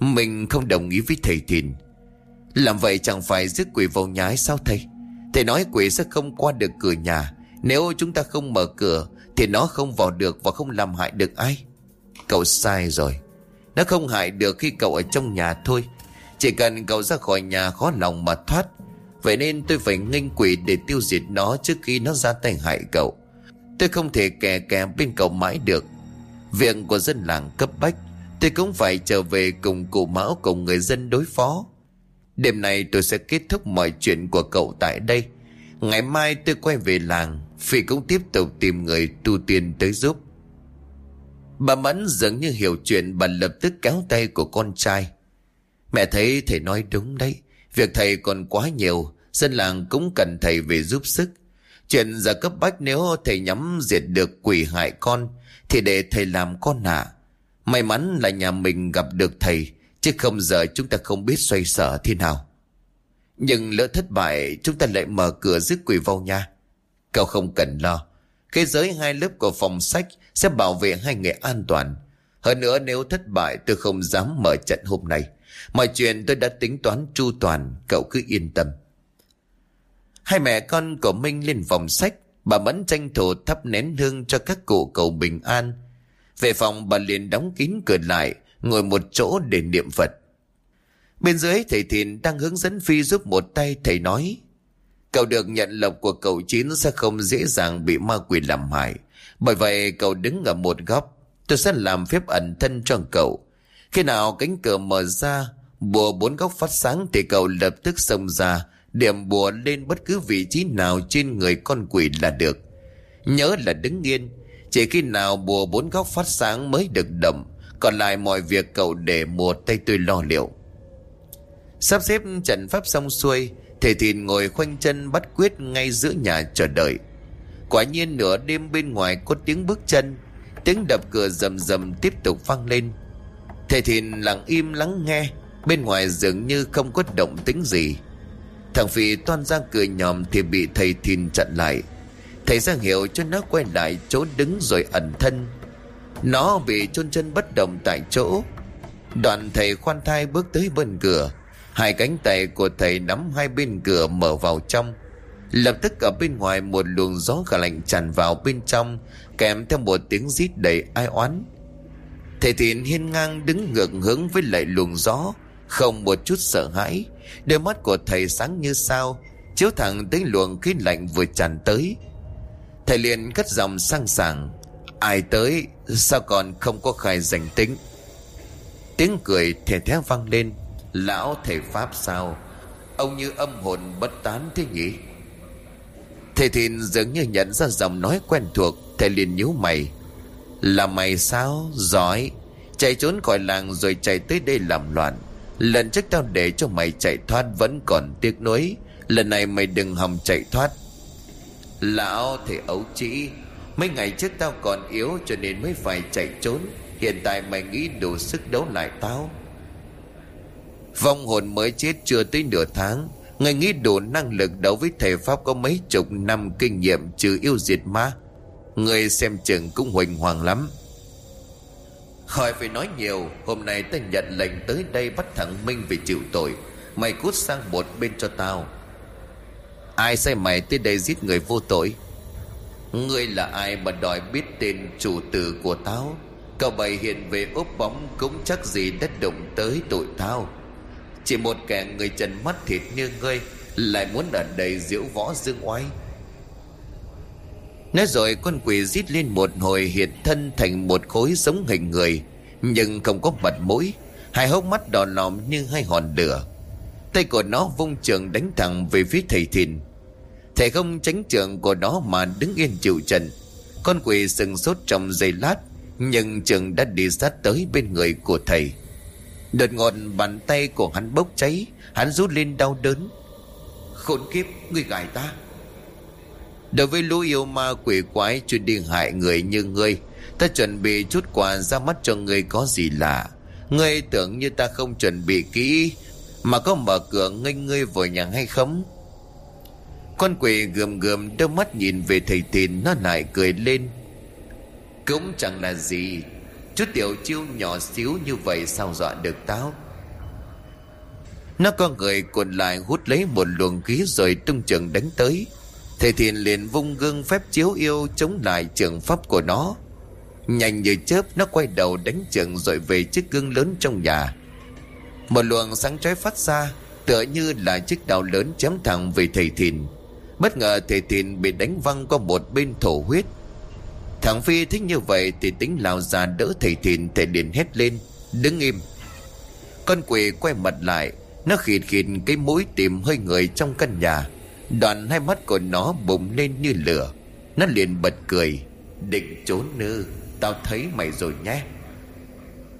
Speaker 1: Mình không đồng ý với thầy Thìn. Làm vậy chẳng phải giết quỷ vào nhà hay sao thầy? Thầy nói quỷ sẽ không qua được cửa nhà. Nếu chúng ta không mở cửa, Thì nó không vào được và không làm hại được ai. Cậu sai rồi. Nó không hại được khi cậu ở trong nhà thôi. Chỉ cần cậu ra khỏi nhà khó lòng mà thoát Vậy nên tôi phải nghênh quỷ để tiêu diệt nó trước khi nó ra tay hại cậu Tôi không thể kè kè bên cậu mãi được Việc của dân làng cấp bách, Tôi cũng phải trở về cùng cụ mão cùng người dân đối phó. Đêm nay tôi sẽ kết thúc mọi chuyện của cậu tại đây. Ngày mai tôi quay về làng. Phi cũng tiếp tục tìm người tu tiên tới giúp. Bà Mẫn dường như hiểu chuyện bà lập tức kéo tay của con trai. Mẹ thấy thầy nói đúng đấy. Việc thầy còn quá nhiều. Dân làng cũng cần thầy về giúp sức. Chuyện giờ cấp bách nếu thầy nhắm diệt được quỷ hại con, thì để thầy làm con nạ. May mắn là nhà mình gặp được thầy, Chứ không giờ chúng ta không biết xoay sở thế nào Nhưng lỡ thất bại, Chúng ta lại mở cửa giết quỷ vào nhà Cậu không cần lo Cái giới hai lớp của phòng sách Sẽ bảo vệ hai người an toàn Hơn nữa nếu thất bại, tôi không dám mở trận hôm nay Mọi chuyện tôi đã tính toán chu toàn Cậu cứ yên tâm Hai mẹ con của Minh lên phòng sách Bà Mẫn tranh thủ thắp nén hương cho các cụ cầu bình an về phòng bà liền đóng kín cửa lại Ngồi một chỗ để niệm Phật Bên dưới thầy Thìn đang hướng dẫn Phi giúp một tay thầy nói. Cậu được nhận lộc của cậu Chín sẽ không dễ dàng bị ma quỷ làm hại. Bởi vậy cậu đứng ở một góc. Tôi sẽ làm phép ẩn thân cho cậu. Khi nào cánh cửa mở ra, bùa bốn góc phát sáng thì cậu lập tức xông ra, điểm bùa lên bất cứ vị trí nào trên người con quỷ là được. Nhớ là đứng yên, chỉ khi nào bùa bốn góc phát sáng mới được động, còn lại mọi việc cậu để một tay tôi lo liệu. Sắp xếp trận pháp xong xuôi, Thầy Thìn ngồi khoanh chân bắt quyết ngay giữa nhà chờ đợi. Quả nhiên nửa đêm bên ngoài có tiếng bước chân, tiếng đập cửa rầm rầm tiếp tục vang lên. Thầy Thìn lặng im lắng nghe, bên ngoài dường như không có động tính gì. Thằng Phi toan ra cười nhòm thì bị thầy Thìn chặn lại. Thầy ra hiệu cho nó quay lại chỗ đứng rồi ẩn thân. Nó bị chôn chân bất động tại chỗ. Đoạn thầy khoan thai bước tới bên cửa. Hai cánh tay của thầy nắm hai bên cửa mở vào trong. Lập tức ở bên ngoài một luồng gió cả lạnh tràn vào bên trong, kèm theo một tiếng rít đầy ai oán. Thầy thìn hiên ngang đứng ngược hướng với lại luồng gió, không một chút sợ hãi. Đôi mắt của thầy sáng như sao, chiếu thẳng tới luồng khí lạnh vừa tràn tới. Thầy liền cất giọng sang sảng. Ai tới, sao còn không có khai danh tính? Tiếng cười thè thé vang lên. Lão thầy Pháp sao Ông như âm hồn bất tán thế nhỉ Thầy Thìn dường như nhận ra giọng nói quen thuộc Thầy liền nhíu mày Là mày sao Giỏi Chạy trốn khỏi làng rồi chạy tới đây làm loạn Lần trước tao để cho mày chạy thoát Vẫn còn tiếc nuối. Lần này mày đừng hòng chạy thoát. Lão thầy ấu chỉ Mấy ngày trước tao còn yếu Cho nên mới phải chạy trốn. Hiện tại mày nghĩ đủ sức đấu lại tao. Vong hồn mới chết chưa tới nửa tháng. Ngài nghĩ đủ năng lực đấu với thầy Pháp có mấy chục năm kinh nghiệm trừ yêu diệt ma. Người xem chừng cũng huỳnh hoàng lắm. Khỏi phải nói nhiều, Hôm nay ta nhận lệnh tới đây bắt thằng Minh về chịu tội. Mày cút sang một bên cho tao. Ai sai mày tới đây giết người vô tội? Ngươi là ai mà đòi biết tên chủ tử của tao? Cậu bày hiện về ốp bóng Cũng chắc gì đất động tới tội tao. Chỉ một kẻ người trần mắt thịt như ngươi, Lại muốn ở đây diễu võ dương oai. Nói rồi con quỷ rít lên một hồi hiện thân thành một khối sống hình người, Nhưng không có mặt mũi. Hai hốc mắt đỏ lòm như hai hòn lửa. Tay của nó vung trường đánh thẳng về phía thầy thìn. Thầy không tránh trường của nó mà đứng yên chịu trận. Con quỷ sừng sốt trong giây lát, Nhưng trường đã đi sát tới bên người của thầy. Đột ngột bàn tay của hắn bốc cháy, Hắn rút lên đau đớn. Khốn kiếp, người gài ta. Đối với lũ yêu ma quỷ quái Chuyên đi hại người như ngươi, Ta chuẩn bị chút quà ra mắt cho ngươi có gì lạ. Ngươi tưởng như ta không chuẩn bị kỹ, Mà có mở cửa nghênh ngươi vào nhà hay không? Con quỷ gườm gườm đôi mắt nhìn về thầy tin Nó lại cười lên. Cũng chẳng là gì, Chút tiểu chiêu nhỏ xíu như vậy sao dọa được tao? Nó có người cuộn lại hút lấy một luồng khí rồi tung trường đánh tới. Thầy thiền liền vung gương phép chiếu yêu chống lại trường pháp của nó. Nhanh như chớp, nó quay đầu đánh trường rồi về chiếc gương lớn trong nhà. Một luồng sáng trái phát ra, Tựa như là chiếc đào lớn chém thẳng về thầy thìn Bất ngờ thầy thìn bị đánh văng qua một bên thổ huyết. Thằng Phi thích như vậy thì tính lao ra đỡ thầy thìn thầy liền hét lên, Đứng im. Con quỷ quay mặt lại, Nó khịt khịt cái mũi tìm hơi người trong căn nhà. Đoạn hai mắt của nó bùng lên như lửa. Nó liền bật cười. Định trốn nư. Tao thấy mày rồi nhé.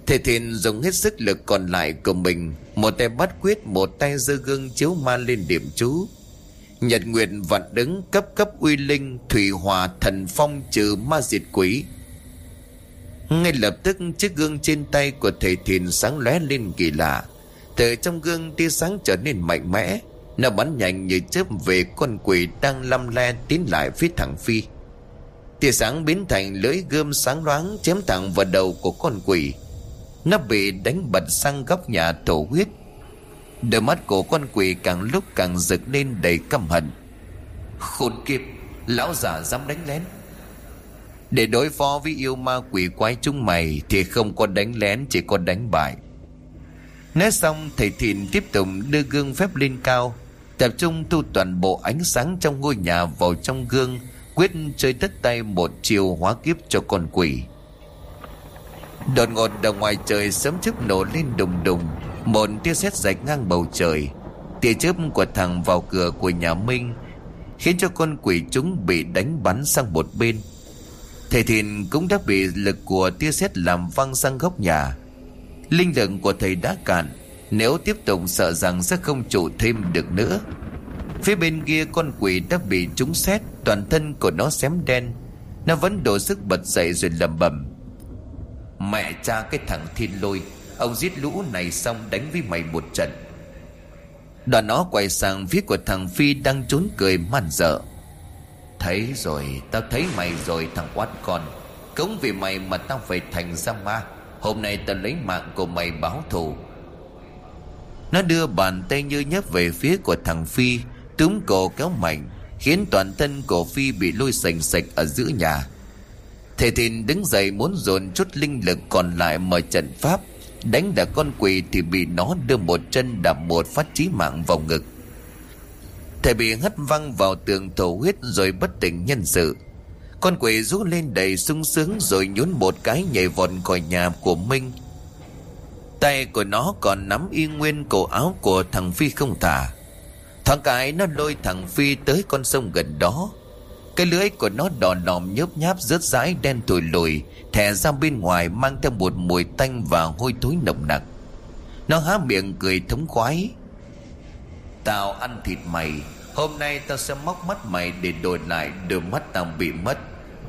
Speaker 1: Thầy thìn dùng hết sức lực còn lại của mình, Một tay bắt quyết, Một tay giơ gương chiếu ma lên điểm chú. Nhật Nguyệt vạn đứng cấp cấp uy linh, Thủy hòa thần phong trừ ma diệt quỷ. Ngay lập tức, chiếc gương trên tay của thầy thìn sáng lóe lên kỳ lạ. Từ trong gương tia sáng trở nên mạnh mẽ. Nó bắn nhanh như chớp về con quỷ đang lăm le tiến lại phía thẳng phi. Tia sáng biến thành lưỡi gươm sáng loáng chém thẳng vào đầu của con quỷ. Nó bị đánh bật sang góc nhà thổ huyết. Đôi mắt của con quỷ càng lúc càng rực lên đầy căm hận. Khốn kiếp, Lão già dám đánh lén. Để đối phó với yêu ma quỷ quái chúng mày Thì không có đánh lén, chỉ có đánh bại. Nói xong, thầy Thìn tiếp tục đưa gương phép lên cao. Tập trung thu toàn bộ ánh sáng trong ngôi nhà vào trong gương, Quyết chơi tất tay một chiều hóa kiếp cho con quỷ. Đột ngột đằng ngoài trời sớm chớp nổ lên đùng đùng, Một tia sét rạch ngang bầu trời. Tia chớp của thằng vào cửa của nhà Minh, Khiến cho con quỷ chúng bị đánh bắn sang một bên. Thầy Thìn cũng đã bị lực của tia sét làm văng sang góc nhà. Linh lực của thầy đã cạn nếu tiếp tục sợ rằng sẽ không trụ thêm được nữa. Phía bên kia con quỷ đã bị trúng xét, Toàn thân của nó xém đen. Nó vẫn đổ sức bật dậy rồi lầm bầm Mẹ cha, cái thằng thiên lôi, Ông giết lũ này xong đánh với mày một trận. Đoàn nó quay sang phía của thằng Phi đang trốn cười man dở Thấy rồi, Tao thấy mày rồi, thằng quát con. Cống vì mày mà tao phải thành ra ma. Hôm nay tao lấy mạng của mày báo thù. Nó đưa bàn tay như nhấp về phía của thằng Phi, Túm cổ kéo mạnh, Khiến toàn thân của Phi bị lôi sành sạch ở giữa nhà. Thầy Thìn đứng dậy muốn dồn chút linh lực còn lại mở trận pháp, Đánh đả con quỷ thì bị nó đưa một chân đạp một phát chí mạng vào ngực. Thầy bị hất văng vào tường thổ huyết rồi bất tỉnh nhân sự. Con quỷ rú lên đầy sung sướng rồi nhún một cái nhảy vọt khỏi nhà của Minh Tay của nó còn nắm y nguyên cổ áo của thằng Phi không thả. Thoáng cái nó lôi thằng Phi tới con sông gần đó. Cái lưỡi của nó đỏ lòm nhớp nháp rớt rãi đen tủi lùi Thẻ ra bên ngoài mang theo một mùi tanh và hôi thối nồng nặc. Nó há miệng cười thống khoái. Tao ăn thịt mày, Hôm nay tao sẽ móc mắt mày để đổi lại đôi mắt tao bị mất.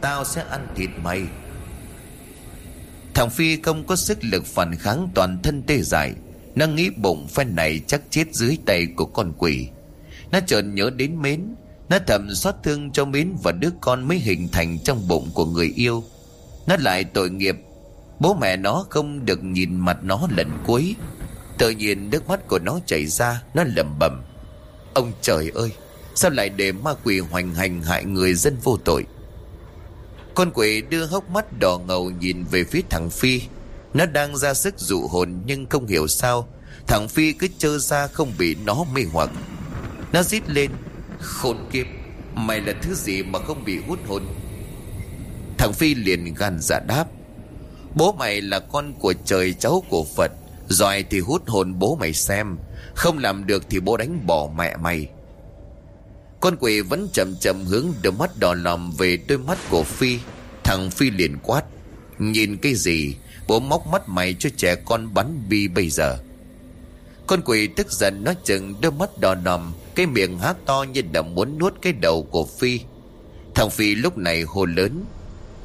Speaker 1: Tao sẽ ăn thịt mày. Thằng Phi không có sức lực phản kháng toàn thân tê dại. Nó nghĩ bụng phen này chắc chết dưới tay của con quỷ. Nó chợt nhớ đến Mến. Nó thầm xót thương cho Mến và đứa con mới hình thành trong bụng của người yêu. Nó lại tội nghiệp. Bố mẹ nó không được nhìn mặt nó lần cuối. Tự nhiên nước mắt của nó chảy ra, Nó lẩm bẩm. Ông trời ơi, Sao lại để ma quỷ hoành hành hại người dân vô tội? Con quỷ đưa hốc mắt đỏ ngầu nhìn về phía thằng Phi. Nó đang ra sức dụ hồn nhưng không hiểu sao, Thằng Phi cứ trơ ra không bị nó mê hoặc. Nó rít lên, Khốn kiếp, Mày là thứ gì mà không bị hút hồn? Thằng Phi liền gan dạ đáp, Bố mày là con của trời cháu của Phật Rồi thì hút hồn bố mày xem, Không làm được thì bố đánh bỏ mẹ mày. Con quỷ vẫn chậm chậm hướng đôi mắt đỏ lòm về đôi mắt của Phi. Thằng Phi liền quát, Nhìn cái gì? Bố móc mắt mày cho trẻ con bắn bi bây giờ. Con quỷ tức giận nó chừng đôi mắt đỏ lòm, Cái miệng há to như đã muốn nuốt cái đầu của Phi. Thằng Phi lúc này hô lớn,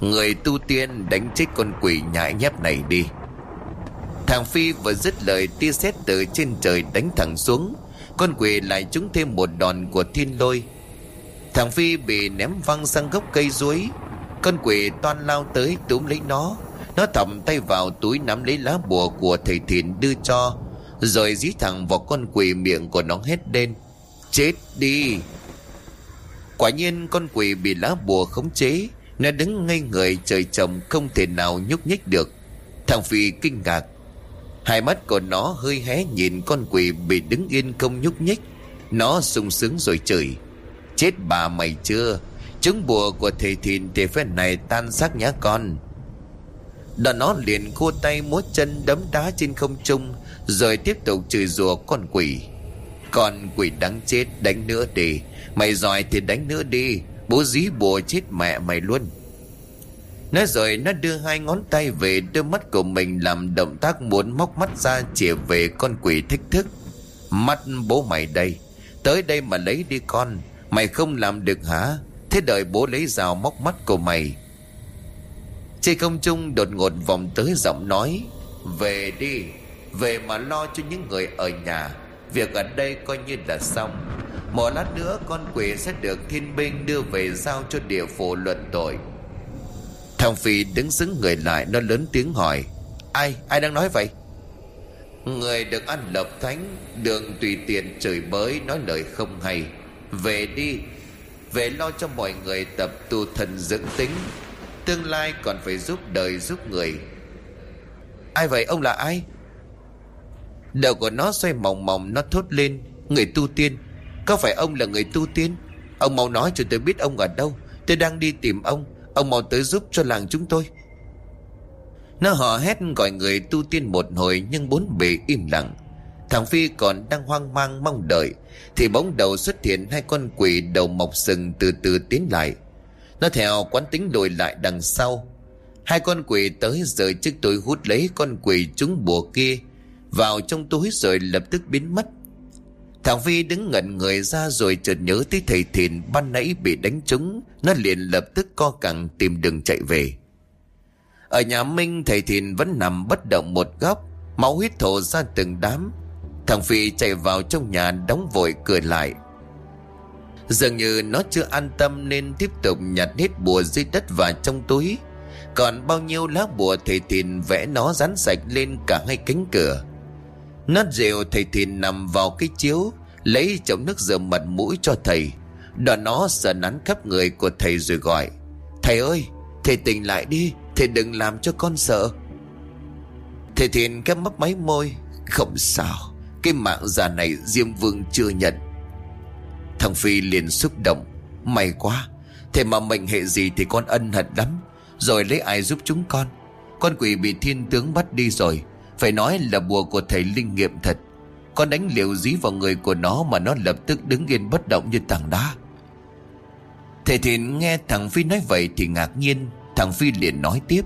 Speaker 1: Người tu tiên đánh chết con quỷ nhãi nhép này đi. Thằng Phi vừa dứt lời tia sét từ trên trời đánh thẳng xuống. Con quỷ lại trúng thêm một đòn của thiên lôi. Thằng Phi bị ném văng sang gốc cây duối Con quỷ toan lao tới túm lấy nó. Nó thầm tay vào túi nắm lấy lá bùa của thầy thìn đưa cho, Rồi dí thẳng vào con quỷ miệng của nó hét lên, Chết đi! Quả nhiên con quỷ bị lá bùa khống chế, Nó đứng ngay người, trời trồng không thể nào nhúc nhích được. Thằng Phi kinh ngạc. Hai mắt của nó hơi hé nhìn con quỷ bị đứng yên không nhúc nhích. Nó sung sướng rồi chửi, Chết bà mày chưa? Trứng bùa của thầy thìn thì phép này tan xác nhá con. Đoàn nó liền khô tay múa chân đấm đá trên không trung, Rồi tiếp tục chửi rủa con quỷ. Con quỷ đáng chết, đánh nữa đi. Mày giỏi thì đánh nữa đi. Bố dí bùa chết mẹ mày luôn. Nói rồi nó đưa hai ngón tay về đôi mắt của mình làm động tác muốn móc mắt ra chìa về con quỷ thích thức. Mắt bố mày đây. Tới đây mà lấy đi con. Mày không làm được hả? Thế đợi bố lấy rào móc mắt của mày. Trên không trung đột ngột vòng tới giọng nói. Về đi. Về mà lo cho những người ở nhà. Việc ở đây coi như là xong. Một lát nữa con quỷ sẽ được thiên binh đưa về giao cho địa phủ luận tội. Thằng Phi đứng xứng người lại Nó lớn tiếng hỏi Ai, ai đang nói vậy? Người được ăn lộc thánh Đường tùy tiện chửi bới Nói lời không hay. Về đi Về lo cho mọi người tập tu thần dưỡng tính Tương lai còn phải giúp đời giúp người. Ai vậy? Ông là ai? Đầu của nó xoay mỏng mỏng Nó thốt lên Người tu tiên Có phải ông là người tu tiên? Ông mau nói cho tôi biết ông ở đâu Tôi đang đi tìm ông. Ông mau tới giúp cho làng chúng tôi. Nó hò hét gọi người tu tiên một hồi, Nhưng bốn bề im lặng. Thằng Phi còn đang hoang mang mong đợi, Thì bóng đầu xuất hiện hai con quỷ đầu mọc sừng từ từ tiến lại. Nó theo quán tính lùi lại đằng sau. Hai con quỷ tới rời chiếc túi hút lấy con quỷ trúng bùa kia. Vào trong túi rồi lập tức biến mất. Thằng Phi đứng ngẩn người ra rồi chợt nhớ tới thầy thìn ban nãy bị đánh trúng. Nó liền lập tức co cẳng tìm đường chạy về. Ở nhà Minh, thầy thìn vẫn nằm bất động một góc, Máu huyết thổ ra từng đám. Thằng Phi chạy vào trong nhà đóng vội cửa lại. Dường như nó chưa an tâm nên tiếp tục nhặt hết bùa dưới đất và trong túi. Còn bao nhiêu lá bùa thầy thìn vẽ nó dán sạch lên cả hai cánh cửa nát rượu thầy thìn nằm vào cái chiếu, Lấy chậu nước rửa mặt mũi cho thầy. Đoạn nó sờ nắn khắp người của thầy rồi gọi, Thầy ơi, Thầy tỉnh lại đi, Thầy đừng làm cho con sợ. Thầy thìn khép mắt máy môi, Không sao, cái mạng già này Diêm Vương chưa nhận. Thằng Phi liền xúc động, May quá, thầy mà mệnh hệ gì thì con ân hận lắm, Rồi lấy ai giúp chúng con? Con quỷ bị thiên tướng bắt đi rồi phải nói là bùa của thầy linh nghiệm thật. Con đánh liều dí vào người của nó Mà nó lập tức đứng yên bất động như tảng đá. Thầy Thìn nghe thằng Phi nói vậy thì ngạc nhiên. Thằng Phi liền nói tiếp.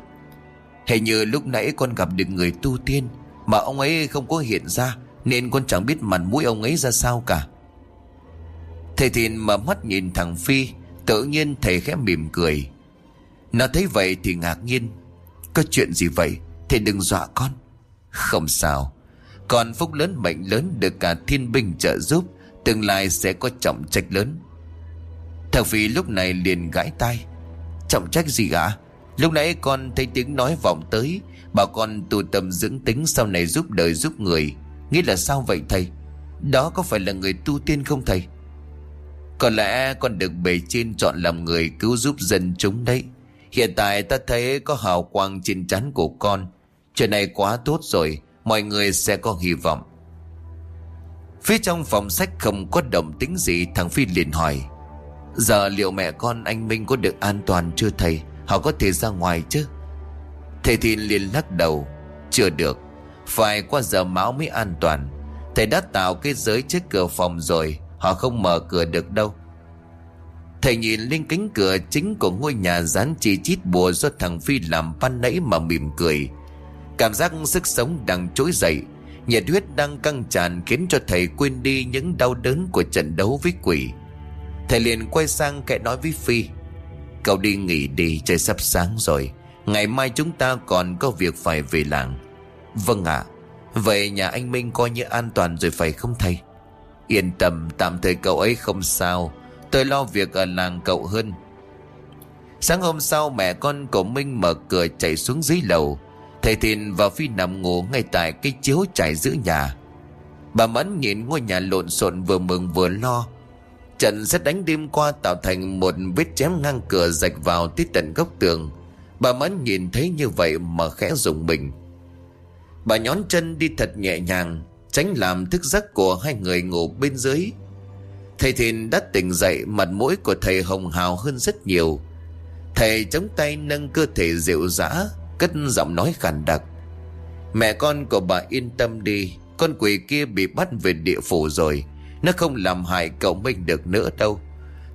Speaker 1: Hình như lúc nãy con gặp được người tu tiên Mà ông ấy không có hiện ra, nên con chẳng biết mặt mũi ông ấy ra sao cả. Thầy Thìn mở mắt nhìn thằng Phi, Tự nhiên thầy khẽ mỉm cười. Nó thấy vậy thì ngạc nhiên. Có chuyện gì vậy? Thầy đừng dọa con. Không sao. Còn phúc lớn mệnh lớn được cả thiên binh trợ giúp, Tương lai sẽ có trọng trách lớn. Thằng Phi lúc này liền gãi tay Trọng trách gì ạ? Lúc nãy con thấy tiếng nói vọng tới, Bảo con tu tâm dưỡng tính Sau này giúp đời giúp người. Nghĩa là sao vậy thầy? Đó có phải là người tu tiên không thầy? Có lẽ con được bề trên chọn làm người cứu giúp dân chúng đấy. Hiện tại ta thấy có hào quang trên trán của con. Chuyện này quá tốt rồi, Mọi người sẽ có hy vọng. Phía trong phòng sách không có động tính gì, Thằng Phi liền hỏi, Giờ liệu mẹ con anh Minh có được an toàn chưa thầy? Họ có thể ra ngoài chứ? Thầy thì liền lắc đầu, Chưa được, phải qua giờ máu mới an toàn. Thầy đã tạo cái giới trước cửa phòng rồi, Họ không mở cửa được đâu. Thầy nhìn lên cánh cửa chính của ngôi nhà dán chi chít bùa do thằng Phi làm ban nãy mà mỉm cười. Cảm giác sức sống đang trỗi dậy, nhiệt huyết đang căng tràn khiến cho thầy quên đi những đau đớn của trận đấu với quỷ. Thầy liền quay sang kẻ nói với Phi. Cậu đi nghỉ đi, trời sắp sáng rồi. Ngày mai chúng ta còn có việc phải về làng. Vâng ạ Vậy nhà anh Minh coi như an toàn rồi phải không thầy Yên tâm tạm thời cậu ấy không sao Tôi lo việc ở làng cậu hơn Sáng hôm sau mẹ con của Minh mở cửa chạy xuống dưới lầu Thầy Thìn và Phi nằm ngủ ngay tại cái chiếu trải giữa nhà. Bà Mẫn nhìn ngôi nhà lộn xộn vừa mừng vừa lo. Trận xét đánh đêm qua tạo thành một vết chém ngang cửa rạch vào tới tận góc tường. Bà Mẫn nhìn thấy như vậy mà khẽ rùng mình. Bà nhón chân đi thật nhẹ nhàng, Tránh làm thức giấc của hai người ngủ bên dưới. Thầy Thìn đã tỉnh dậy, Mặt mũi của thầy hồng hào hơn rất nhiều. Thầy chống tay nâng cơ thể dịu dã Cất giọng nói khàn đặc. Mẹ con của bà yên tâm đi, Con quỷ kia bị bắt về địa phủ rồi, Nó không làm hại cậu mình được nữa đâu.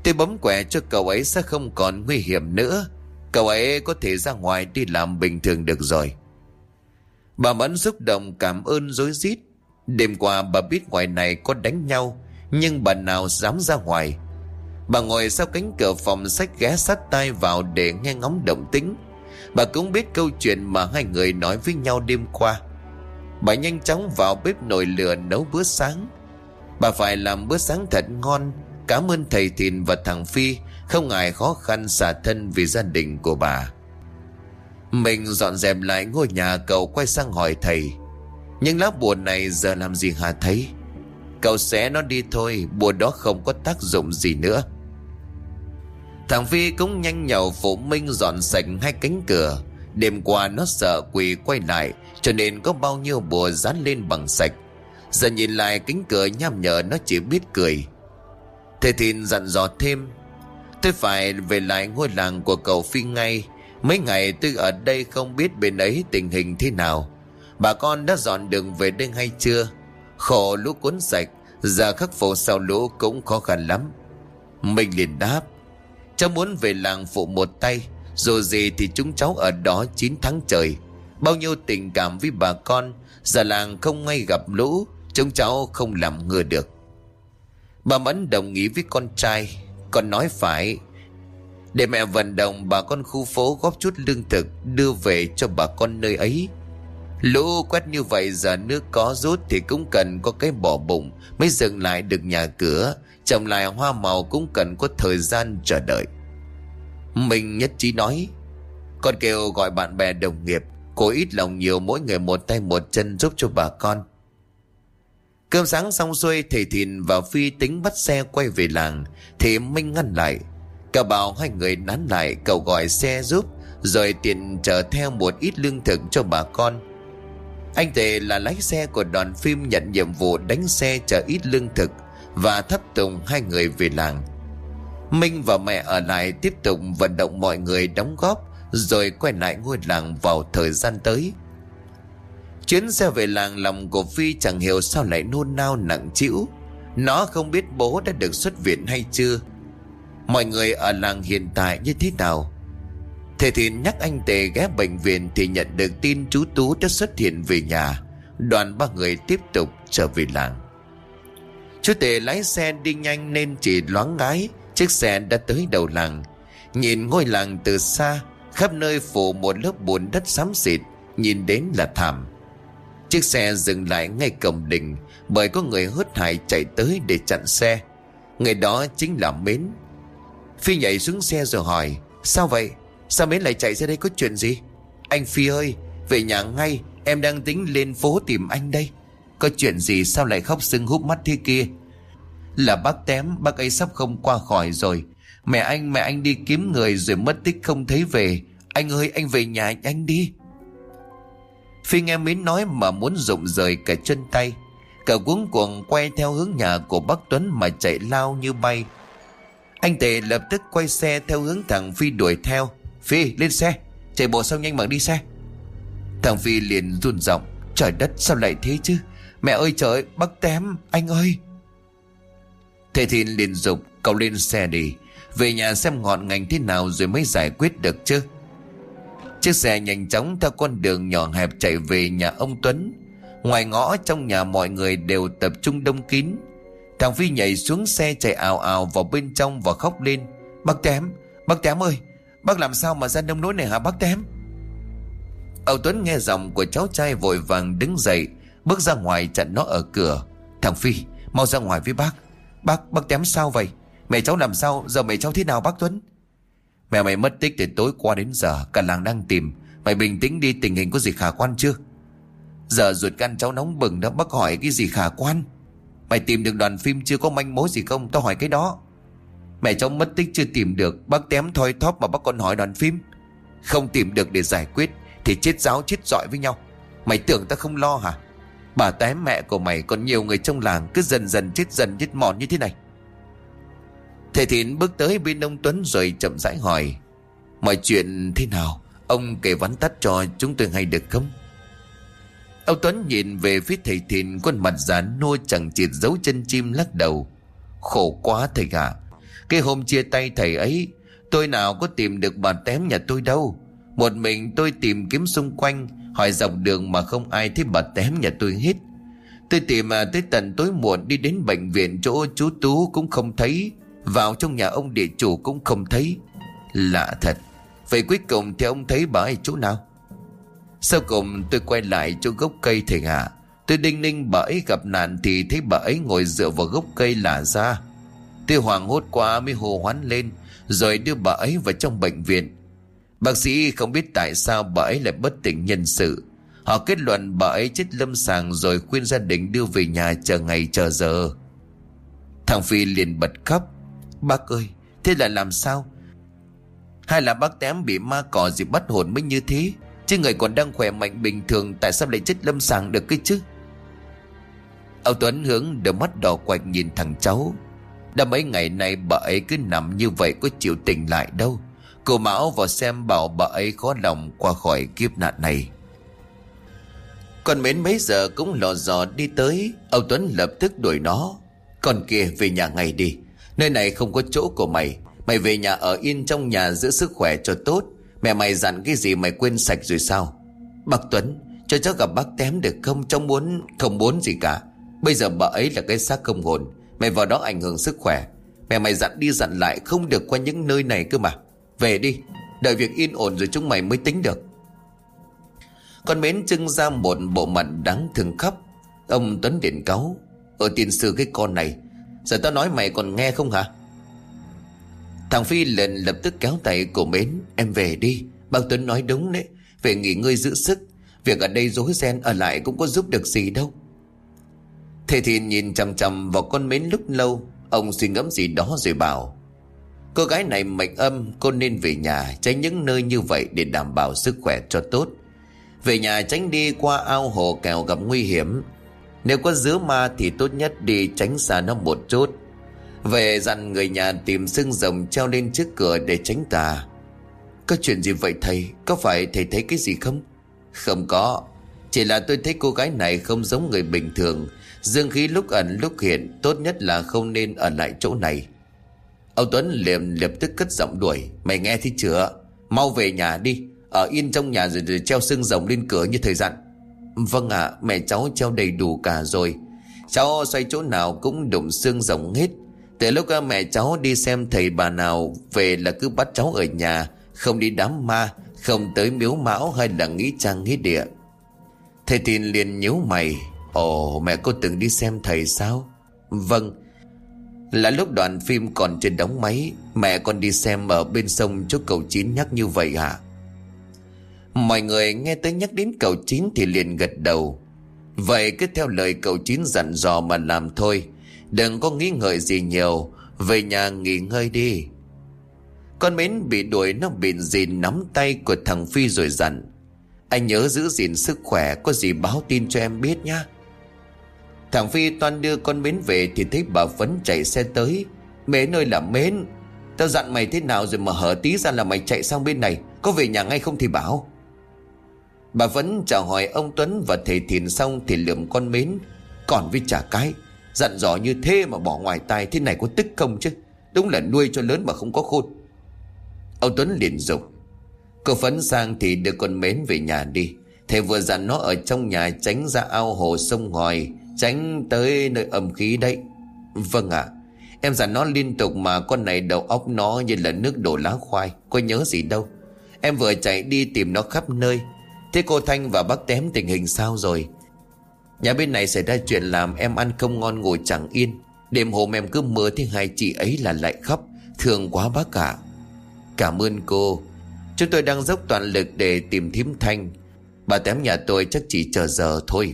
Speaker 1: Tôi bấm quẻ cho cậu ấy sẽ không còn nguy hiểm nữa. Cậu ấy có thể ra ngoài đi làm bình thường được rồi. Bà Mẫn xúc động cảm ơn dối rít. Đêm qua bà biết ngoài này có đánh nhau, Nhưng bà nào dám ra ngoài. Bà ngồi sau cánh cửa phòng sách ghé sát tai vào để nghe ngóng động tính Bà cũng biết câu chuyện mà hai người nói với nhau đêm qua. Bà nhanh chóng vào bếp nồi lửa nấu bữa sáng. Bà phải làm bữa sáng thật ngon, Cảm ơn thầy Thìn và thằng Phi, Không ngại khó khăn xả thân vì gia đình của bà. Mình dọn dẹp lại ngôi nhà cậu quay sang hỏi thầy Nhưng lá bùa này giờ làm gì hả thấy Cậu xé nó đi thôi, Bùa đó không có tác dụng gì nữa. Thằng Phi cũng nhanh nhậu phụ Minh dọn sạch hai cánh cửa. Đêm qua nó sợ quỷ quay lại, Cho nên có bao nhiêu bùa dán lên bằng sạch. Giờ nhìn lại cánh cửa nham nhở nó chỉ biết cười. Thầy Thìn dặn dò thêm, Tôi phải về lại ngôi làng của cậu Phi ngay. Mấy ngày tôi ở đây không biết bên ấy tình hình thế nào. Bà con đã dọn đường về đây hay chưa? Khổ lũ cuốn sạch, Giờ khắc phục sau lũ cũng khó khăn lắm. Mình liền đáp Cháu muốn về làng phụ một tay, Dù gì thì chúng cháu ở đó 9 tháng trời. Bao nhiêu tình cảm với bà con, Giờ làng không ngay gặp lũ, Chúng cháu không làm ngừa được. Bà Mẫn đồng ý với con trai Con nói phải, Để mẹ vận động bà con khu phố góp chút lương thực Đưa về cho bà con nơi ấy. Lũ quét như vậy, giờ nước có rút Thì cũng cần có cái bỏ bụng Mới dừng lại được nhà cửa. Trồng lại hoa màu cũng cần có thời gian chờ đợi. Mình nhất trí nói, Con kêu gọi bạn bè đồng nghiệp, Cố ít lòng nhiều mỗi người một tay một chân giúp cho bà con. Cơm sáng xong xuôi, Thầy Thìn và Phi tính bắt xe quay về làng, Thì Minh ngăn lại. Cậu bảo hai người nán lại, Cậu gọi xe giúp, Rồi tiền chở theo một ít lương thực cho bà con. Anh Tề là lái xe của đoàn phim Nhận nhiệm vụ đánh xe chở ít lương thực. Và thắp tùng hai người về làng. Minh và mẹ ở lại tiếp tục vận động mọi người đóng góp, Rồi quay lại ngôi làng vào thời gian tới. Chuyến xe về làng lòng của Phi chẳng hiểu sao lại nôn nao nặng chịu Nó không biết bố đã được xuất viện hay chưa. Mọi người ở làng hiện tại như thế nào? Thầy thì nhắc anh Tề ghé bệnh viện Thì nhận được tin chú Tú đã xuất hiện về nhà. Đoàn ba người tiếp tục trở về làng. Chú Tề lái xe đi nhanh nên chỉ loáng ngái Chiếc xe đã tới đầu làng. Nhìn ngôi làng từ xa, Khắp nơi phủ một lớp bùn đất xám xịt, Nhìn đến là thảm. Chiếc xe dừng lại ngay cổng đình, Bởi có người hớt hải chạy tới để chặn xe. Người đó chính là Mến. Phi nhảy xuống xe rồi hỏi, Sao vậy? Sao Mến lại chạy ra đây có chuyện gì? Anh Phi ơi, Về nhà ngay, Em đang tính lên phố tìm anh đây. Có chuyện gì sao lại khóc sưng húp mắt thế kia? Là bác tém, Bác ấy sắp không qua khỏi rồi. Mẹ anh mẹ anh đi kiếm người rồi mất tích không thấy về. Anh ơi, anh về nhà anh đi. Phi nghe Mến nói mà muốn rụng rời cả chân tay. Cả cuống cuồng quay theo hướng nhà của bác Tuấn mà chạy lao như bay. Anh Tề lập tức quay xe theo hướng thằng Phi đuổi theo. Phi, lên xe. Chạy bộ xong nhanh bằng đi xe. Thằng Phi liền run giọng. Trời đất, sao lại thế chứ? Mẹ ơi trời bác tém anh ơi. Thầy Thìn liền dục Cậu lên xe đi. Về nhà xem ngọn ngành thế nào rồi mới giải quyết được chứ. Chiếc xe nhanh chóng theo con đường nhỏ hẹp chạy về nhà ông Tuấn. Ngoài ngõ trong nhà mọi người đều tập trung đông kín. Thằng Phi nhảy xuống xe chạy ào ào vào bên trong và khóc lên. Bác Tém, bác Tém ơi Bác làm sao mà ra nông nỗi này hả bác Tém? Ông Tuấn nghe giọng của cháu trai vội vàng đứng dậy. Bước ra ngoài chặn nó ở cửa. Thằng Phi mau ra ngoài với bác. Bác, bác Tém sao vậy? Mẹ cháu làm sao, giờ mẹ cháu thế nào bác Tuấn? Mẹ mày mất tích từ tối qua đến giờ Cả làng đang tìm. Mày bình tĩnh đi tình hình có gì khả quan chưa? Giờ ruột gan cháu nóng bừng đó Bác hỏi cái gì khả quan? Mày tìm được đoàn phim chưa? Có manh mối gì không? Tao hỏi cái đó. Mẹ cháu mất tích chưa tìm được. Bác tém thoi thóp mà bác còn hỏi đoàn phim. Không tìm được để giải quyết Thì chết giáo chết dọi với nhau. Mày tưởng ta không lo hả? Bà té mẹ của mày, còn nhiều người trong làng Cứ dần dần chết dần chết mòn như thế này. Thầy Thịnh bước tới bên ông Tuấn rồi chậm rãi hỏi, Mọi chuyện thế nào? Ông kể vắn tắt cho chúng tôi hay được không? Ông Tuấn nhìn về phía thầy Thịnh Khuôn mặt già nua chẳng chịt dấu chân chim lắc đầu. Khổ quá thầy ạ. Cái hôm chia tay thầy ấy, Tôi nào có tìm được bà tém nhà tôi đâu. Một mình tôi tìm kiếm xung quanh Hỏi dọc đường mà không ai thấy bà tém nhà tôi hết. Tôi tìm à, tới tận tối muộn đi đến bệnh viện chỗ chú Tú cũng không thấy. Vào trong nhà ông địa chủ cũng không thấy. Lạ thật. Vậy cuối cùng thì ông thấy bà ấy chỗ nào? Sau cùng tôi quay lại chỗ gốc cây thầy hạ Tôi đinh ninh bà ấy gặp nạn Thì thấy bà ấy ngồi dựa vào gốc cây lả ra Tôi hoảng hốt quá mới hồ hoán lên, Rồi đưa bà ấy vào trong bệnh viện. Bác sĩ không biết tại sao bà ấy lại bất tỉnh nhân sự. Họ kết luận bà ấy chết lâm sàng Rồi khuyên gia đình đưa về nhà chờ ngày chờ giờ. Thằng Phi liền bật khóc. Bác ơi, Thế là làm sao? Hay là bác tém bị ma cỏ gì bắt hồn mới như thế? Chứ người còn đang khỏe mạnh bình thường, Tại sao lại chết lâm sàng được cái chứ? Ông Tuấn hướng đôi mắt đỏ quạch nhìn thằng cháu. Đã mấy ngày nay bà ấy cứ nằm như vậy, có chịu tỉnh lại đâu. Cô Mão vào xem bảo bà ấy khó lòng qua khỏi kiếp nạn này. Còn mến mấy giờ cũng lò dò đi tới, Ông Tuấn lập tức đuổi nó. Còn kia về nhà ngay đi, Nơi này không có chỗ của mày. Mày về nhà ở yên trong nhà giữ sức khỏe cho tốt. Mẹ mày dặn cái gì mày quên sạch rồi sao? Bác Tuấn, Cho cháu gặp bác tém được không? Cháu muốn, Không muốn gì cả. Bây giờ bà ấy là cái xác không hồn. Mày vào đó ảnh hưởng sức khỏe. Mẹ mày dặn đi dặn lại không được qua những nơi này cơ mà. Về đi, Đợi việc yên ổn rồi chúng mày mới tính được. Con mến trưng ra một bộ mặt đáng thương khóc Ông Tuấn điện cáu Ở tiền sư cái con này, Giờ tao nói mày còn nghe không hả? Thằng Phi liền lập tức kéo tay của Mến, Em về đi, Bác Tuấn nói đúng đấy, Về nghỉ ngơi giữ sức, Việc ở đây rối ren ở lại cũng có giúp được gì đâu. Thầy thì nhìn chằm chằm vào con Mến lúc lâu, Ông suy ngẫm gì đó rồi bảo Cô gái này mệnh âm, Cô nên về nhà tránh những nơi như vậy Để đảm bảo sức khỏe cho tốt. Về nhà tránh đi qua ao hồ kèo gặp nguy hiểm. Nếu có dứa ma thì tốt nhất đi tránh xa nó một chút. Về dặn người nhà tìm xương rồng treo lên trước cửa để tránh tà. Có chuyện gì vậy thầy? Có phải thầy thấy cái gì không? Không có. Chỉ là tôi thấy cô gái này không giống người bình thường. Dương khí lúc ẩn lúc hiện, Tốt nhất là không nên ở lại chỗ này. Ông Tuấn liềm lập tức cất giọng đuổi Mày nghe thấy chưa Mau về nhà đi Ở yên trong nhà rồi, rồi treo xương rồng lên cửa như thời dặn Vâng ạ mẹ cháu treo đầy đủ cả rồi Cháu xoay chỗ nào cũng đụng xương rồng hết từ lúc ờ, mẹ cháu đi xem thầy bà nào về là cứ bắt cháu ở nhà, không đi đám ma, không tới miếu mão hay là nghĩ trang nghĩ địa. Thầy tin liền nhíu mày, ồ mẹ cô từng đi xem thầy sao? Vâng, là lúc đoạn phim còn trên đóng máy, mẹ con đi xem ở bên sông chỗ cầu chín nhắc như vậy hả? Mọi người nghe tới nhắc đến cầu chín thì liền gật đầu. Vậy cứ theo lời cậu chín dặn dò mà làm thôi Đừng có nghĩ ngợi gì nhiều Về nhà nghỉ ngơi đi Con mến bị đuổi nó bịn dìn nắm tay của thằng Phi rồi dặn Anh nhớ giữ gìn sức khỏe Có gì báo tin cho em biết nhá Thằng Phi toan đưa con mến về Thì thấy bà Phấn chạy xe tới. Mến ơi là mến, Tao dặn mày thế nào rồi mà hở tí ra là mày chạy sang bên này, Có về nhà ngay không thì bảo. Bà Phấn chào hỏi ông Tuấn và thầy Thìn xong Thì lượm con mến, Còn với trả cái. Dặn dò như thế mà bỏ ngoài tai Thế này có tức không chứ? Đúng là nuôi cho lớn mà không có khôn. Ông Tuấn liền dục. Cô phấn sang thì đưa con mến về nhà đi. Thầy vừa dặn nó ở trong nhà Tránh ra ao hồ sông ngòi Tránh tới nơi ẩm khí đấy. Vâng ạ. Em dặn nó liên tục mà con này đầu óc nó như là nước đổ lá khoai. Có nhớ gì đâu. Em vừa chạy đi tìm nó khắp nơi. Thế cô Thanh và bác Tém tình hình sao rồi? Nhà bên này xảy ra chuyện làm em ăn không ngon ngồi chẳng yên. Đêm hôm em cứ mơ thấy hai chị ấy là lại khóc. Thương quá bác cả Cảm ơn cô. Chúng tôi đang dốc toàn lực để tìm thím thanh. Bà tém nhà tôi chắc chỉ chờ giờ thôi.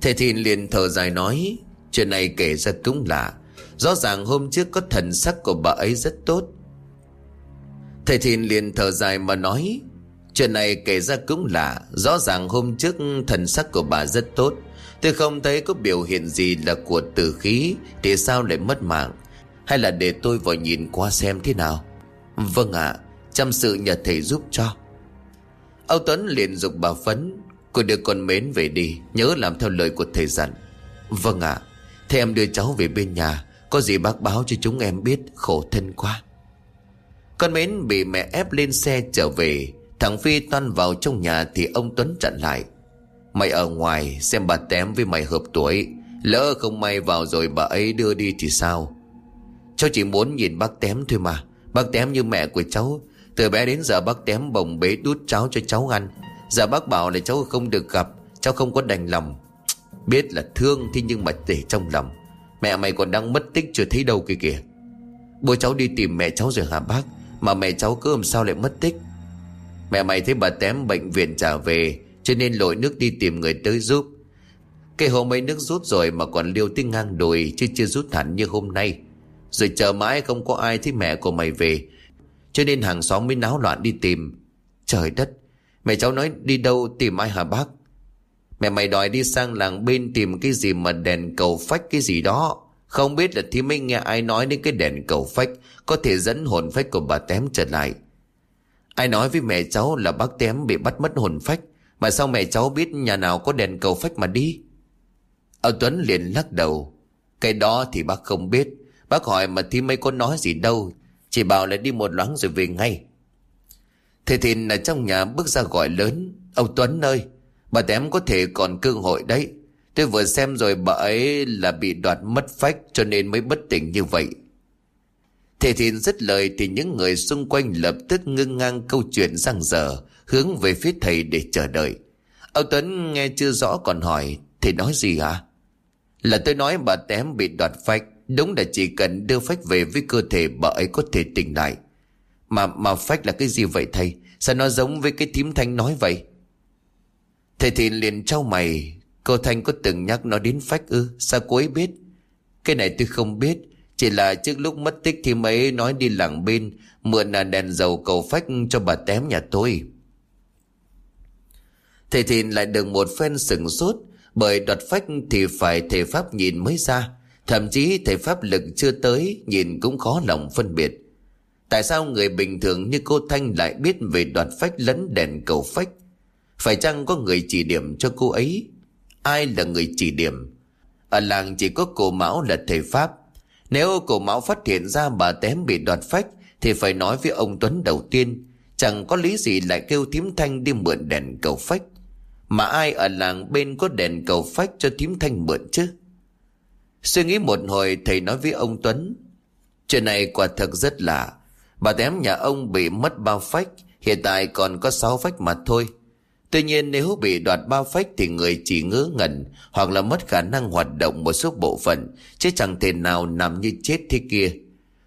Speaker 1: Thầy Thìn liền thở dài nói Chuyện này kể ra cũng lạ. Rõ ràng hôm trước có thần sắc của bà ấy rất tốt. Thầy Thìn liền thở dài mà nói Chuyện này kể ra cũng lạ. Rõ ràng hôm trước thần sắc của bà rất tốt. Tôi không thấy có biểu hiện gì là của tử khí. Thì sao lại mất mạng? Hay là để tôi vào nhìn qua xem thế nào? Vâng ạ. À, Chăm sự nhờ thầy giúp cho. Âu Tuấn liền dục bà Phấn Cô đưa con mến về đi Nhớ làm theo lời của thầy dặn. Vâng ạ à, Thế em đưa cháu về bên nhà Có gì bác báo cho chúng em biết Khổ thân quá. Con mến bị mẹ ép lên xe trở về Thằng Phi toan vào trong nhà Thì ông Tuấn chặn lại. Mày ở ngoài xem bà tém với mày hợp tuổi Lỡ không may vào rồi bà ấy đưa đi thì sao? Cháu chỉ muốn nhìn bác tém thôi mà Bác tém như mẹ của cháu. Từ bé đến giờ bác tém bồng bế đút cháo cho cháu ăn. Dạ bác bảo là cháu không được gặp, Cháu không có đành lòng. Biết là thương thì nhưng mà để trong lòng. Mẹ mày còn đang mất tích chưa thấy đâu kìa kìa. Bố cháu đi tìm mẹ cháu rồi hả bác? Mà mẹ cháu cứ làm sao lại mất tích. Mẹ mày thấy bà tém bệnh viện trả về, Cho nên lội nước đi tìm người tới giúp. Cái hôm ấy nước rút rồi Mà còn liêu tiếng ngang đùi Chứ chưa rút hẳn như hôm nay. Rồi chờ mãi không có ai thấy mẹ của mày về, Cho nên hàng xóm mới náo loạn đi tìm. Trời đất Mẹ cháu nói, đi đâu tìm ai hả bác Mẹ mày đòi đi sang làng bên tìm cái gì mà đèn cầu phách cái gì đó. Không biết là thì mới nghe ai nói đến cái đèn cầu phách, có thể dẫn hồn phách của bà Tém trở lại. Ai nói với mẹ cháu là bác Tém bị bắt mất hồn phách, mà sao mẹ cháu biết nhà nào có đèn cầu phách mà đi? Ông Tuấn liền lắc đầu. Cái đó thì bác không biết. Bác hỏi mà thì mấy có nói gì đâu. Chỉ bảo là đi một loáng rồi về ngay. Thầy Thìn ở trong nhà bước ra gọi lớn. Ông Tuấn ơi, bà Tém có thể còn cơ hội đấy. Tôi vừa xem rồi bà ấy là bị đoạt mất phách cho nên mới bất tỉnh như vậy. Thầy Thìn dứt lời thì những người xung quanh lập tức ngưng ngang câu chuyện răng dở, hướng về phía thầy để chờ đợi. Ông Tuấn nghe chưa rõ còn hỏi, thầy nói gì hả? Là tôi nói bà Tém bị đoạt phách, đúng là chỉ cần đưa phách về với cơ thể bà ấy có thể tỉnh lại. Mà mà phách là cái gì vậy thầy? Sao nó giống với cái thím Thanh nói vậy? Thầy Thìn liền trao mày, cô Thanh có từng nhắc nó đến phách ư? Sao cô ấy biết? Cái này tôi không biết, chỉ là trước lúc mất tích thì mấy nói đi làng bên Mượn là đèn dầu cầu phách cho bà tém nhà tôi Thầy Thìn lại được một phen sừng sốt Bởi đoạt phách thì phải thầy Pháp nhìn mới ra Thậm chí thầy Pháp lực chưa tới Nhìn cũng khó lòng phân biệt Tại sao người bình thường như cô Thanh lại biết về đoạt phách lẫn đèn cầu phách? Phải chăng có người chỉ điểm cho cô ấy? Ai là người chỉ điểm? Ở làng chỉ có cô Mão là thầy Pháp. Nếu cổ mão phát hiện ra bà tém bị đoạt phách, Thì phải nói với ông Tuấn đầu tiên, Chẳng có lý gì lại kêu thím thanh đi mượn đèn cầu phách. Mà ai ở làng bên có đèn cầu phách cho thím thanh mượn chứ? Suy nghĩ một hồi, thầy nói với ông Tuấn, Chuyện này quả thật rất lạ. Bà tém nhà ông bị mất bao phách, Hiện tại còn có sáu phách mà thôi Tuy nhiên nếu bị đoạt bao phách thì người chỉ ngớ ngẩn, hoặc là mất khả năng hoạt động một số bộ phận, chứ chẳng thể nào nằm như chết thế kia.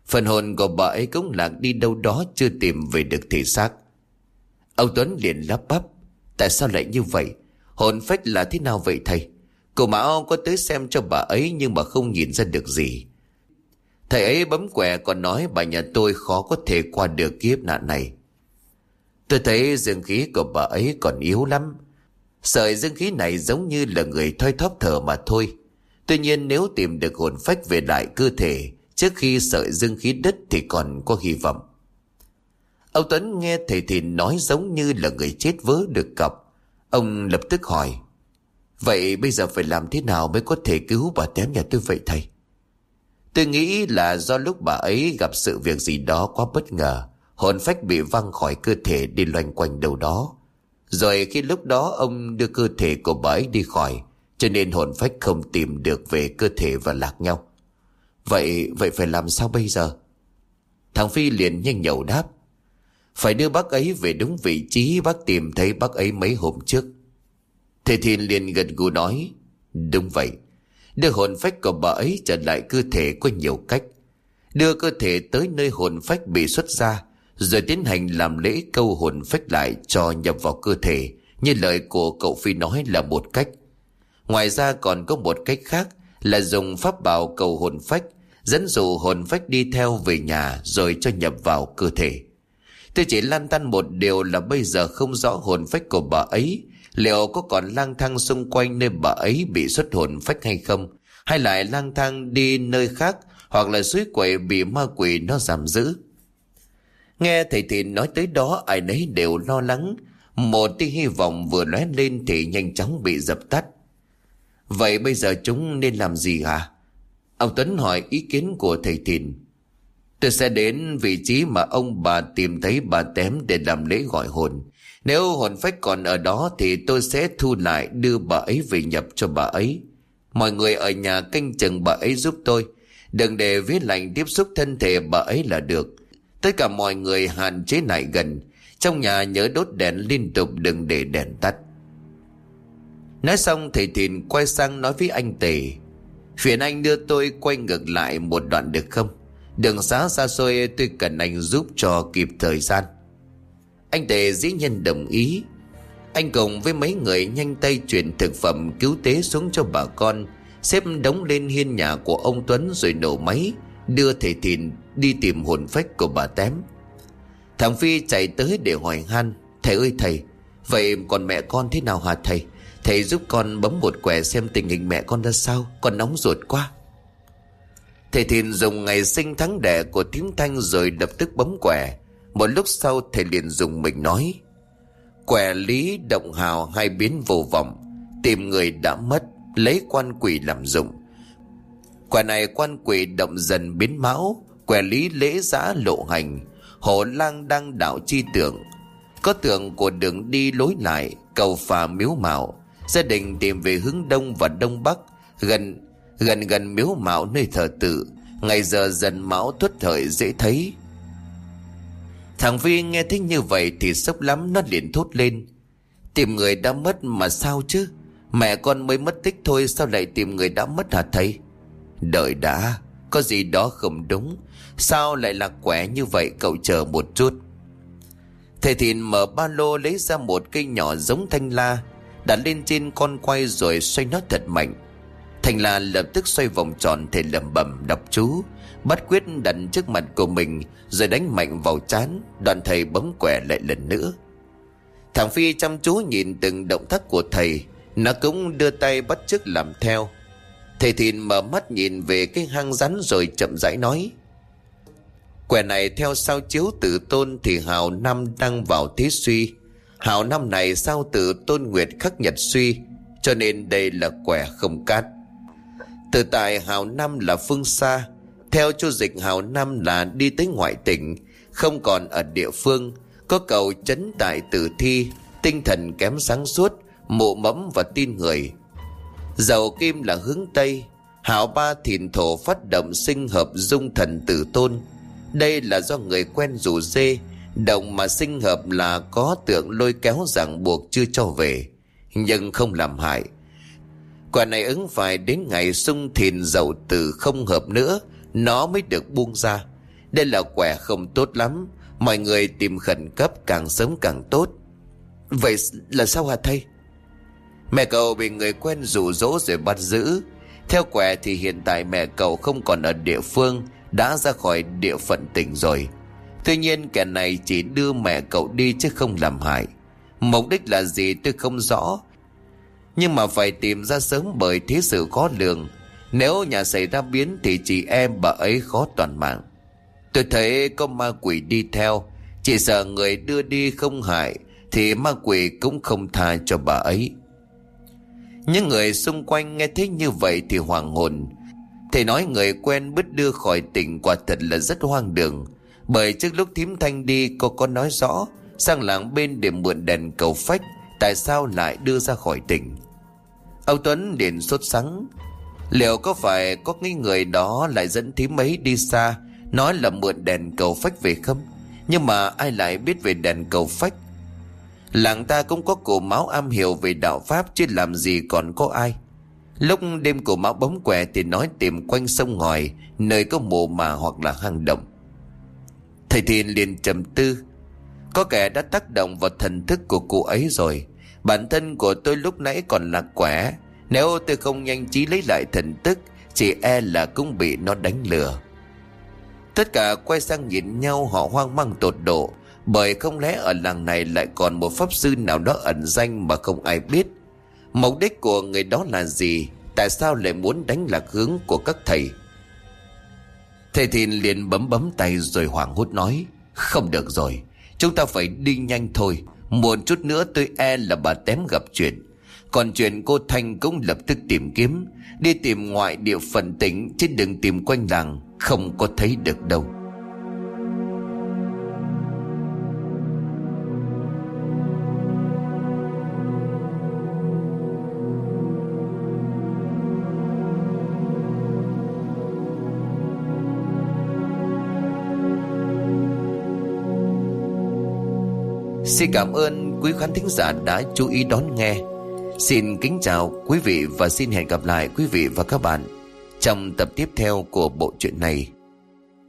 Speaker 1: Phần hồn của bà ấy cũng lạc đi đâu đó chưa tìm về được thể xác. Ông Tuấn liền lắp bắp. Tại sao lại như vậy? Hồn phách là thế nào vậy thầy? Cô Mão có tới xem cho bà ấy nhưng mà không nhìn ra được gì. Thầy ấy bấm quẻ còn nói bà nhà tôi khó có thể qua được kiếp nạn này. Tôi thấy dương khí của bà ấy còn yếu lắm. Sợi dương khí này giống như là người thoi thóp thở mà thôi. Tuy nhiên nếu tìm được hồn phách về lại cơ thể, trước khi sợi dương khí đứt thì còn có hy vọng. Ông Tuấn nghe thầy thì nói giống như là người chết vớ được cọc. Ông lập tức hỏi. Vậy bây giờ phải làm thế nào mới có thể cứu bà tém nhà tôi vậy thầy? Tôi nghĩ là do lúc bà ấy gặp sự việc gì đó quá bất ngờ hồn phách bị văng khỏi cơ thể đi loanh quanh đâu đó. Rồi khi lúc đó ông đưa cơ thể của bà ấy đi khỏi, cho nên hồn phách không tìm được về cơ thể và lạc nhau. Vậy, vậy phải làm sao bây giờ? Thằng Phi liền nhanh nhậu đáp. Phải đưa bác ấy về đúng vị trí bác tìm thấy bác ấy mấy hôm trước. Thầy Thiên liền gật gù nói. Đúng vậy. Đưa hồn phách của bà ấy trở lại cơ thể có nhiều cách. Đưa cơ thể tới nơi hồn phách bị xuất ra rồi tiến hành làm lễ câu hồn phách lại cho nhập vào cơ thể, như lời của cậu Phi nói là một cách. Ngoài ra còn có một cách khác là dùng pháp bảo cầu hồn phách, dẫn dụ hồn phách đi theo về nhà rồi cho nhập vào cơ thể. Tôi chỉ lan tăn một điều là bây giờ không rõ hồn phách của bà ấy liệu có còn lang thang xung quanh nơi bà ấy bị xuất hồn phách hay không, hay lại lang thang đi nơi khác hoặc là suối quậy bị ma quỷ nó giảm giữ. Nghe thầy thìn nói tới đó ai nấy đều lo lắng. Một tia hy vọng vừa lóe lên thì nhanh chóng bị dập tắt. Vậy bây giờ chúng nên làm gì hả? Ông Tuấn hỏi ý kiến của thầy Thìn. Tôi sẽ đến vị trí mà ông bà tìm thấy bà tém để làm lễ gọi hồn. Nếu hồn phách còn ở đó thì tôi sẽ thu lại đưa bà ấy về nhập cho bà ấy. Mọi người ở nhà canh chừng bà ấy giúp tôi. Đừng để viết lạnh tiếp xúc thân thể bà ấy là được. Tất cả mọi người hạn chế lại gần Trong nhà nhớ đốt đèn liên tục, đừng để đèn tắt Nói xong, thầy Thìn quay sang nói với anh Tề, Phiền anh đưa tôi quay ngược lại một đoạn được không Đường xá xa xôi, tôi cần anh giúp cho kịp thời gian anh Tề dĩ nhiên đồng ý. Anh cùng với mấy người nhanh tay chuyển thực phẩm cứu tế xuống cho bà con, Xếp đóng lên hiên nhà của ông Tuấn rồi nổ máy, Đưa thầy Thìn đi tìm hồn phách của bà Tém. Thằng Phi chạy tới để hỏi han. Thầy ơi thầy, Vậy còn mẹ con thế nào hả thầy? Thầy giúp con bấm một quẻ xem tình hình mẹ con ra sao, Con nóng ruột quá. Thầy Thìn dùng ngày sinh tháng đẻ của thím Thanh rồi lập tức bấm quẻ. Một lúc sau thầy liền dùng mình nói. Quẻ lý động hào hai biến vô vọng. Tìm người đã mất, lấy quan quỷ làm dụng. Quẻ này quan quỷ động dần biến máu. Quẻ lý lễ giã lộ hành. Hồ lang đang đạo chi tưởng. Có tượng của đường đi lối lại, cầu phà miếu mạo. Gia đình tìm về hướng đông và đông bắc, gần Gần gần miếu mạo nơi thờ tự Ngày giờ dần mão tuất thời dễ thấy Thằng Vi nghe thấy như vậy Thì sốc lắm, nó liền thốt lên. Tìm người đã mất mà sao chứ? Mẹ con mới mất tích thôi, Sao lại tìm người đã mất hả thầy? Đợi đã, Có gì đó không đúng. Sao lại lạc quẻ như vậy, cậu chờ một chút. Thầy Thìn mở ba lô lấy ra một cây nhỏ giống thanh la, Đặt lên trên con quay rồi xoay nó thật mạnh. Thanh la lập tức xoay vòng tròn, thầy lẩm bẩm, đọc chú Bắt quyết đặt trước mặt của mình, Rồi đánh mạnh vào chán Đoàn thầy bấm quẻ lại lần nữa. Thằng Phi chăm chú nhìn từng động tác của thầy, Nó cũng đưa tay bắt chước làm theo. Thầy Thìn mở mắt nhìn về cái hang rắn rồi chậm rãi nói, Quẻ này theo sao chiếu tử tôn thì Hào Năm đang vào thế suy. Hào năm này sao tử tôn nguyệt khắc nhật suy, Cho nên đây là quẻ không cát. Từ tại Hào năm là phương xa theo chu dịch Hào năm là đi tới ngoại tỉnh, Không còn ở địa phương, Có cầu chấn tại tử thi, Tinh thần kém sáng suốt Mụ mẫm và tin người. Dầu kim là hướng Tây, Hảo ba thìn thổ phát động sinh hợp dung thần tử tôn. Đây là do người quen rủ dê Động mà sinh hợp là có tượng lôi kéo ràng buộc chưa cho về, Nhưng không làm hại. Quả này ứng phải đến ngày sung thìn dậu tử không hợp nữa nó mới được buông ra. Đây là quẻ không tốt lắm. Mọi người tìm khẩn cấp càng sớm càng tốt. Vậy là sao hả thầy? Mẹ cậu bị người quen rủ rỗ rồi bắt giữ. Theo quẻ thì hiện tại mẹ cậu không còn ở địa phương, Đã ra khỏi địa phận tỉnh rồi. Tuy nhiên kẻ này chỉ đưa mẹ cậu đi chứ không làm hại. Mục đích là gì tôi không rõ. Nhưng mà phải tìm ra sớm bởi thế sự khó lường. Nếu nhà xảy ra biến thì chị em bà ấy khó toàn mạng. Tôi thấy có ma quỷ đi theo, Chỉ sợ người đưa đi không hại, Thì ma quỷ cũng không tha cho bà ấy. Những người xung quanh nghe thấy như vậy thì hoàng hồn. Thầy nói người quen bứt đưa khỏi tỉnh quả thật là rất hoang đường. Bởi trước lúc thím thanh đi, cô có nói rõ, Sang làng bên để mượn đèn cầu phách, Tại sao lại đưa ra khỏi tỉnh. Âu Tuấn liền sốt sắng Liệu có phải có cái người đó lại dẫn thím ấy đi xa, Nói là mượn đèn cầu phách về không? Nhưng mà ai lại biết về đèn cầu phách? Làng ta cũng có cổ máu am hiểu về đạo Pháp, Chứ làm gì còn có ai. Lúc đêm cổ máu bóng quẻ Thì nói tìm quanh sông ngòi, Nơi có mồ mà hoặc là hang động. Thầy Thiền liền trầm tư. Có kẻ đã tác động vào thần thức của cô ấy rồi. Bản thân của tôi lúc nãy còn lạc quẻ nếu tôi không nhanh trí lấy lại thần tức Chỉ e là cũng bị nó đánh lừa. Tất cả quay sang nhìn nhau họ hoang mang tột độ, Bởi không lẽ ở làng này lại còn một pháp sư nào đó ẩn danh mà không ai biết? Mục đích của người đó là gì? Tại sao lại muốn đánh lạc hướng của các thầy? Thầy Thìn liền bấm bấm tay rồi hoảng hốt nói, Không được rồi, Chúng ta phải đi nhanh thôi. Muộn chút nữa tôi e là bà tém gặp chuyện. Còn chuyện cô Thanh cũng lập tức tìm kiếm. Đi tìm ngoại địa phận tỉnh Chứ đừng tìm quanh làng, Không có thấy được đâu. Xin cảm ơn quý khán thính giả đã chú ý đón nghe. Xin kính chào quý vị và xin hẹn gặp lại quý vị và các bạn Trong tập tiếp theo của bộ truyện này.